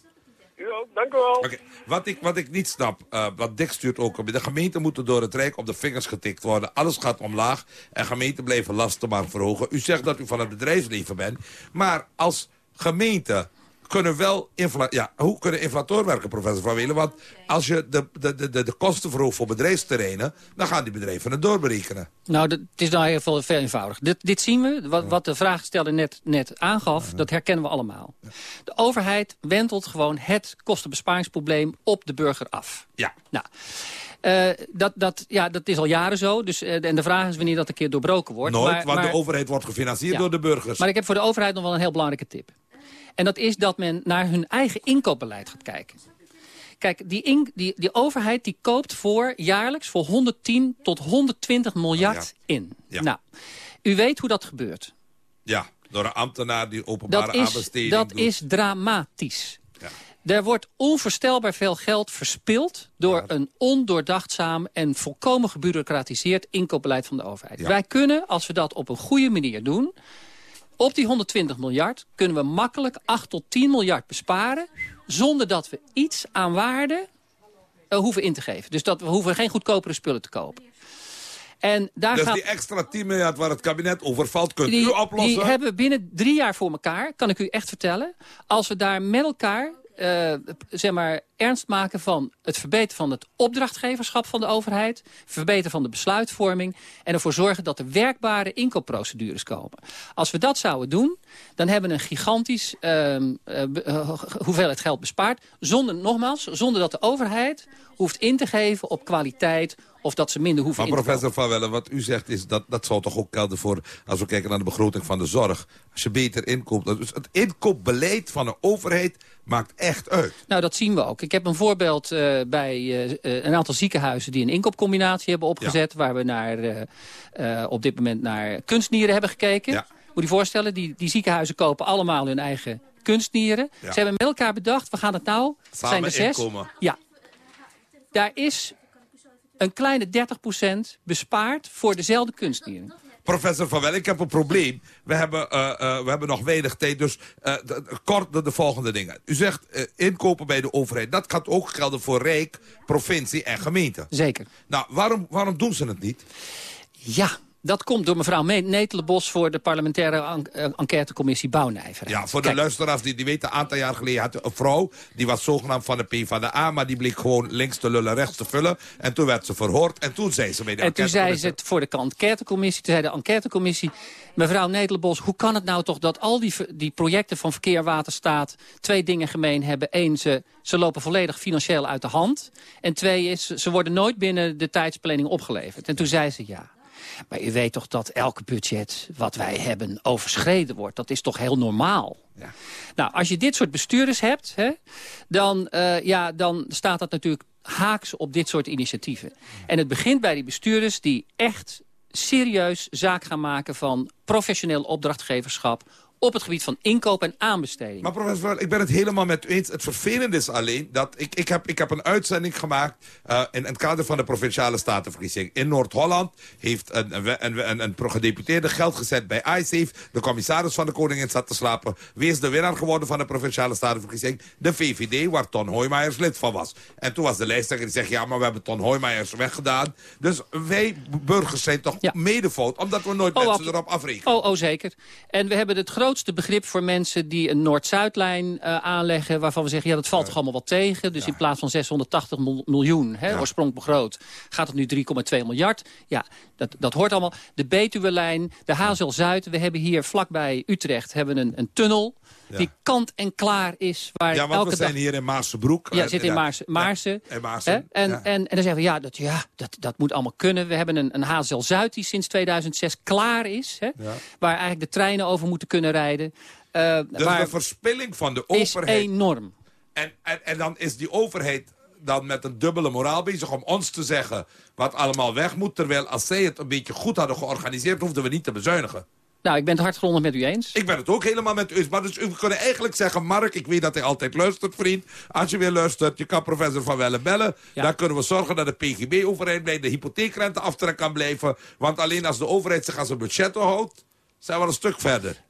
[SPEAKER 27] U ook, dank u wel.
[SPEAKER 23] Wat, ik, wat ik niet snap, eh, wat Dick stuurt ook... de gemeenten moeten door het Rijk op de vingers getikt worden. Alles gaat omlaag en gemeenten blijven lasten maar verhogen. U zegt dat u van het bedrijfsleven bent. Maar als gemeente kunnen wel... Infla ja, hoe kunnen inflatoren werken, professor Van Welen? Want als je de, de, de, de, de kosten verhoogt voor bedrijfsterreinen... dan gaan die bedrijven het doorberekenen.
[SPEAKER 24] Nou, dat- het is nou heel veel, eenvoudig. Dit, dit zien we, wat, wat de vraagsteller net, net aangaf, dat herkennen we allemaal. De overheid wentelt gewoon het kostenbesparingsprobleem op de burger af.
[SPEAKER 23] Ja.
[SPEAKER 24] Nou, eh, dat, dat, ja, dat is al jaren zo. Dus, eh, en de vraag is wanneer dat een keer doorbroken wordt.
[SPEAKER 23] Nooit,
[SPEAKER 24] Maar-
[SPEAKER 23] want
[SPEAKER 24] maar-
[SPEAKER 23] de overheid wordt gefinancierd
[SPEAKER 24] Ja.
[SPEAKER 23] door de burgers.
[SPEAKER 24] Maar ik heb voor de overheid nog wel een heel belangrijke tip. En dat is dat men naar hun eigen inkoopbeleid gaat kijken. Kijk, die, in, die, die overheid die koopt voor jaarlijks voor 110 tot 120 miljard in. Nou, u weet hoe dat gebeurt.
[SPEAKER 23] Ja, door een ambtenaar die openbare
[SPEAKER 24] Dat is,
[SPEAKER 23] aanbesteding
[SPEAKER 24] dat
[SPEAKER 23] doet.
[SPEAKER 24] is dramatisch. Er wordt onvoorstelbaar veel geld verspild... door een ondoordachtzaam en volkomen gebureaucratiseerd inkoopbeleid van de overheid. Wij kunnen, als we dat op een goede manier doen... op die 120 miljard kunnen we makkelijk 8 tot 10 miljard besparen... zonder dat we iets aan waarde eh, hoeven in te geven. Dus dat we hoeven geen goedkopere spullen te kopen. En daar
[SPEAKER 23] dus
[SPEAKER 24] gaat...
[SPEAKER 23] die extra 10 miljard waar het kabinet overvalt, kunt
[SPEAKER 24] die,
[SPEAKER 23] u oplossen?
[SPEAKER 24] Die hebben we binnen drie jaar voor elkaar, kan ik u echt vertellen. Als we daar met elkaar eh, zeg maar, ernst maken van het verbeteren van het opdrachtgeverschap van de overheid. Verbeteren van de besluitvorming. En ervoor zorgen dat er werkbare inkoopprocedures komen. Als we dat zouden doen, dan hebben we een gigantisch be- eh, hoeveelheid geld bespaard. Zonder, nogmaals, zonder dat de overheid hoeft in te geven op kwaliteit of dat ze minder hoeven
[SPEAKER 23] Maar
[SPEAKER 24] in te
[SPEAKER 23] professor Van Welle, wat u zegt is dat dat zou toch ook gelden voor... als we kijken naar de begroting van de zorg. Als je beter inkoopt. Dus het inkoopbeleid van de overheid maakt echt uit.
[SPEAKER 24] Nou, dat zien we ook. Ik heb een voorbeeld eh, bij eh, een aantal ziekenhuizen... die een inkoopcombinatie hebben opgezet... waar we naar, eh, op dit moment naar kunstnieren hebben gekeken. Moet je je voorstellen, die, die ziekenhuizen kopen allemaal hun eigen kunstnieren.
[SPEAKER 23] Ja.
[SPEAKER 24] Ze hebben met elkaar bedacht, we gaan het nou... het zijn
[SPEAKER 23] Samen
[SPEAKER 24] er zes.
[SPEAKER 23] inkomen.
[SPEAKER 24] Ja. Daar is een kleine 30% bespaard voor dezelfde kunstnieren.
[SPEAKER 23] Professor Van Wel, ik heb een probleem. We hebben, eh, eh, we hebben nog weinig tijd, dus eh, kort de, de volgende dingen. U zegt inkopen bij de overheid. Dat gaat ook gelden voor Rijk, provincie en gemeente.
[SPEAKER 24] Zeker.
[SPEAKER 23] Nou, waarom, waarom doen ze het niet?
[SPEAKER 24] Ja, dat komt door mevrouw Me- Netelenbos... voor de parlementaire en- eh, enquêtecommissie Bouwnijver.
[SPEAKER 23] Ja, voor de
[SPEAKER 24] Kijk.
[SPEAKER 23] luisteraars die, die weten, een aantal jaar geleden had een vrouw... die was zogenaamd van de P van de A, maar die bleek gewoon links te lullen, rechts te vullen. En toen werd ze verhoord en toen zei ze bij de
[SPEAKER 24] En toen zei ze het voor de enquêtecommissie, toen zei de enquêtecommissie... mevrouw Netelenbos, hoe kan het nou toch dat al die, die projecten van Verkeer Waterstaat... twee dingen gemeen hebben. Eén, ze, ze lopen volledig financieel uit de hand. En twee is, ze worden nooit binnen de tijdsplanning opgeleverd. En toen zei ze ja. Maar u weet toch dat elk budget wat wij hebben overschreden wordt. Dat is toch heel normaal? Nou, als je dit soort bestuurders hebt, hè, dan, eh, ja, dan staat dat natuurlijk haaks op dit soort initiatieven. En het begint bij die bestuurders die echt serieus zaak gaan maken van professioneel opdrachtgeverschap op het gebied van inkoop en aanbesteding.
[SPEAKER 23] Maar professor, ik ben het helemaal met u eens. Het vervelende is alleen dat ik, ik, heb, ik heb een uitzending gemaakt... eh, in het kader van de Provinciale Statenverkiezing. In Noord-Holland heeft een, een, een, een, gedeputeerde geld gezet bij iSafe. De commissaris van de Koningin zat te slapen. Wie is de winnaar geworden van de Provinciale Statenverkiezing? De VVD, waar Ton Hoijmaijers lid van was. En toen was de lijsttrekker die zegt... ja, maar we hebben Ton Hoijmaijers weggedaan. Dus wij burgers zijn toch fout... omdat we nooit
[SPEAKER 24] Oh,
[SPEAKER 23] mensen erop afrekenen.
[SPEAKER 24] Oh, oh, zeker. En we hebben het grootste begrip voor mensen die een Noord-Zuidlijn eh, aanleggen... waarvan we zeggen, ja, dat valt toch allemaal wel tegen. Dus in plaats van 680 mil- miljoen, hè, oorspronkelijk begroot... gaat het nu 3,2 miljard. Ja, dat, dat hoort allemaal. De Betuwe-lijn, de Hazel-Zuid. We hebben hier vlakbij Utrecht hebben een, een tunnel... die kant en klaar is. Waar
[SPEAKER 23] Ja, want
[SPEAKER 24] elke
[SPEAKER 23] we zijn
[SPEAKER 24] dag...
[SPEAKER 23] hier in Maasenbroek.
[SPEAKER 24] Ja, zit in. Maarsen. En,
[SPEAKER 23] ja.
[SPEAKER 24] en, en dan zeggen we, ja, dat, ja dat, dat moet allemaal kunnen. We hebben een, een HZL Zuid die sinds 2006 klaar is. Hè? Waar eigenlijk de treinen over moeten kunnen rijden. Eh,
[SPEAKER 23] Dus de verspilling van de
[SPEAKER 24] is
[SPEAKER 23] overheid...
[SPEAKER 24] enorm.
[SPEAKER 23] En, en, en dan is die overheid dan met een dubbele moraal bezig om ons te zeggen wat allemaal weg moet. Terwijl als zij het een beetje goed hadden georganiseerd, hoefden we niet te bezuinigen.
[SPEAKER 24] Nou, ik ben het hartgrondig met u eens.
[SPEAKER 23] Ik ben het ook helemaal met u eens. Maar dus u kunnen eigenlijk zeggen, Mark, ik weet dat hij altijd luistert, vriend. Als je weer luistert, je kan professor Van Welle bellen. Dan kunnen we zorgen dat de PGB overeind blijft, de hypotheekrente aftrek kan blijven. Want alleen als de overheid zich aan zijn budget houdt, zijn we een stuk verder.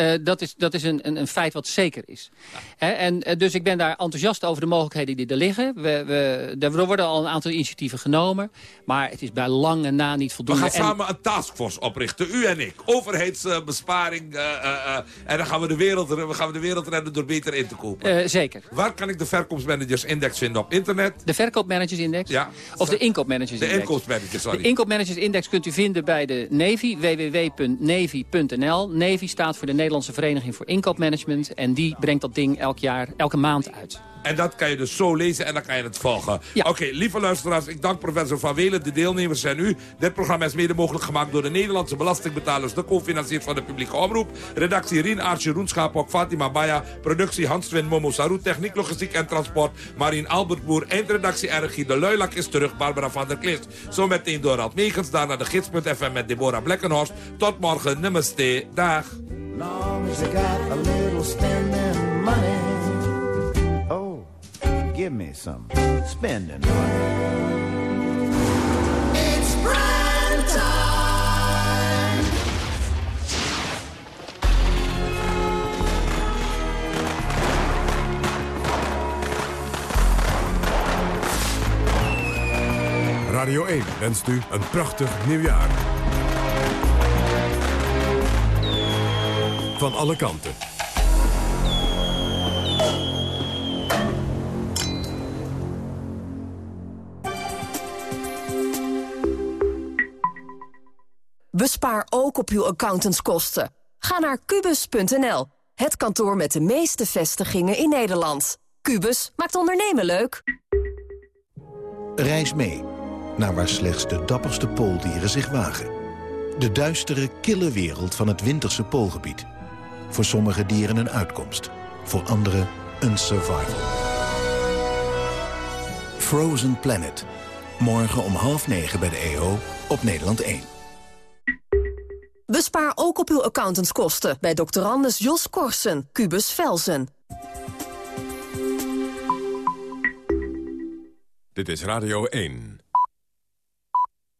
[SPEAKER 24] Eh, dat is, dat is een, een, een feit wat zeker is. Hè, en, eh, dus ik ben daar enthousiast over de mogelijkheden die er liggen. We, we, er worden al een aantal initiatieven genomen. Maar het is bij lange na niet
[SPEAKER 23] We
[SPEAKER 24] voldoende.
[SPEAKER 23] gaan
[SPEAKER 24] En-
[SPEAKER 23] samen een taskforce oprichten, u en ik. Overheidsbesparing. eh, en dan gaan we, de wereld, we gaan we de wereld redden door beter in te kopen.
[SPEAKER 24] Zeker.
[SPEAKER 23] Waar kan ik de verkoopsmanagers index vinden op internet?
[SPEAKER 24] De verkoopmanagersindex?
[SPEAKER 23] Ja.
[SPEAKER 24] Of de inkoopmanagersindex?
[SPEAKER 23] De inkoopsmanagers, sorry.
[SPEAKER 24] De inkoopmanagersindex kunt u vinden bij de Navy, www.navy.nl. Navy staat voor de Nederlandse Vereniging voor Inkoopmanagement. En die brengt dat ding elk jaar, elke maand uit.
[SPEAKER 23] En dat kan je dus zo lezen en dan kan je het volgen. Oké, lieve luisteraars, ik dank professor Van Welen, de deelnemers en u. Dit programma is mede mogelijk gemaakt door de Nederlandse belastingbetalers... de co-financiert van de publieke omroep. Redactie Rien Aartje Roenschapok, Fatima Baya. Productie Hans Twin Momo Saru. Techniek, logistiek en transport. Marien Albert Boer. Eindredactie RG De Luilak is terug. Barbara van der Klist. Zometeen Dorald Megens. Daarna de gids.fm met Deborah Blekkenhorst. Tot morgen. Namaste. Dag.
[SPEAKER 28] Long as I got a little spending money. Oh, give me some spending money.
[SPEAKER 21] It's prime time.
[SPEAKER 1] Radio 1 wenst u een prachtig nieuwjaar. Van alle kanten.
[SPEAKER 29] Bespaar ook op uw accountantskosten. Ga naar kubus.nl, het kantoor met de meeste vestigingen in Nederland. Kubus maakt ondernemen leuk.
[SPEAKER 30] Reis mee.
[SPEAKER 7] naar waar slechts de dapperste pooldieren zich wagen. De duistere, kille wereld van het winterse poolgebied. Voor sommige dieren een uitkomst, voor anderen een survival. Frozen Planet. Morgen om half negen bij de EO op Nederland 1.
[SPEAKER 29] Bespaar ook op uw accountantskosten bij doctorandus Jos Korsen, Cubus Velsen.
[SPEAKER 1] Dit is Radio 1.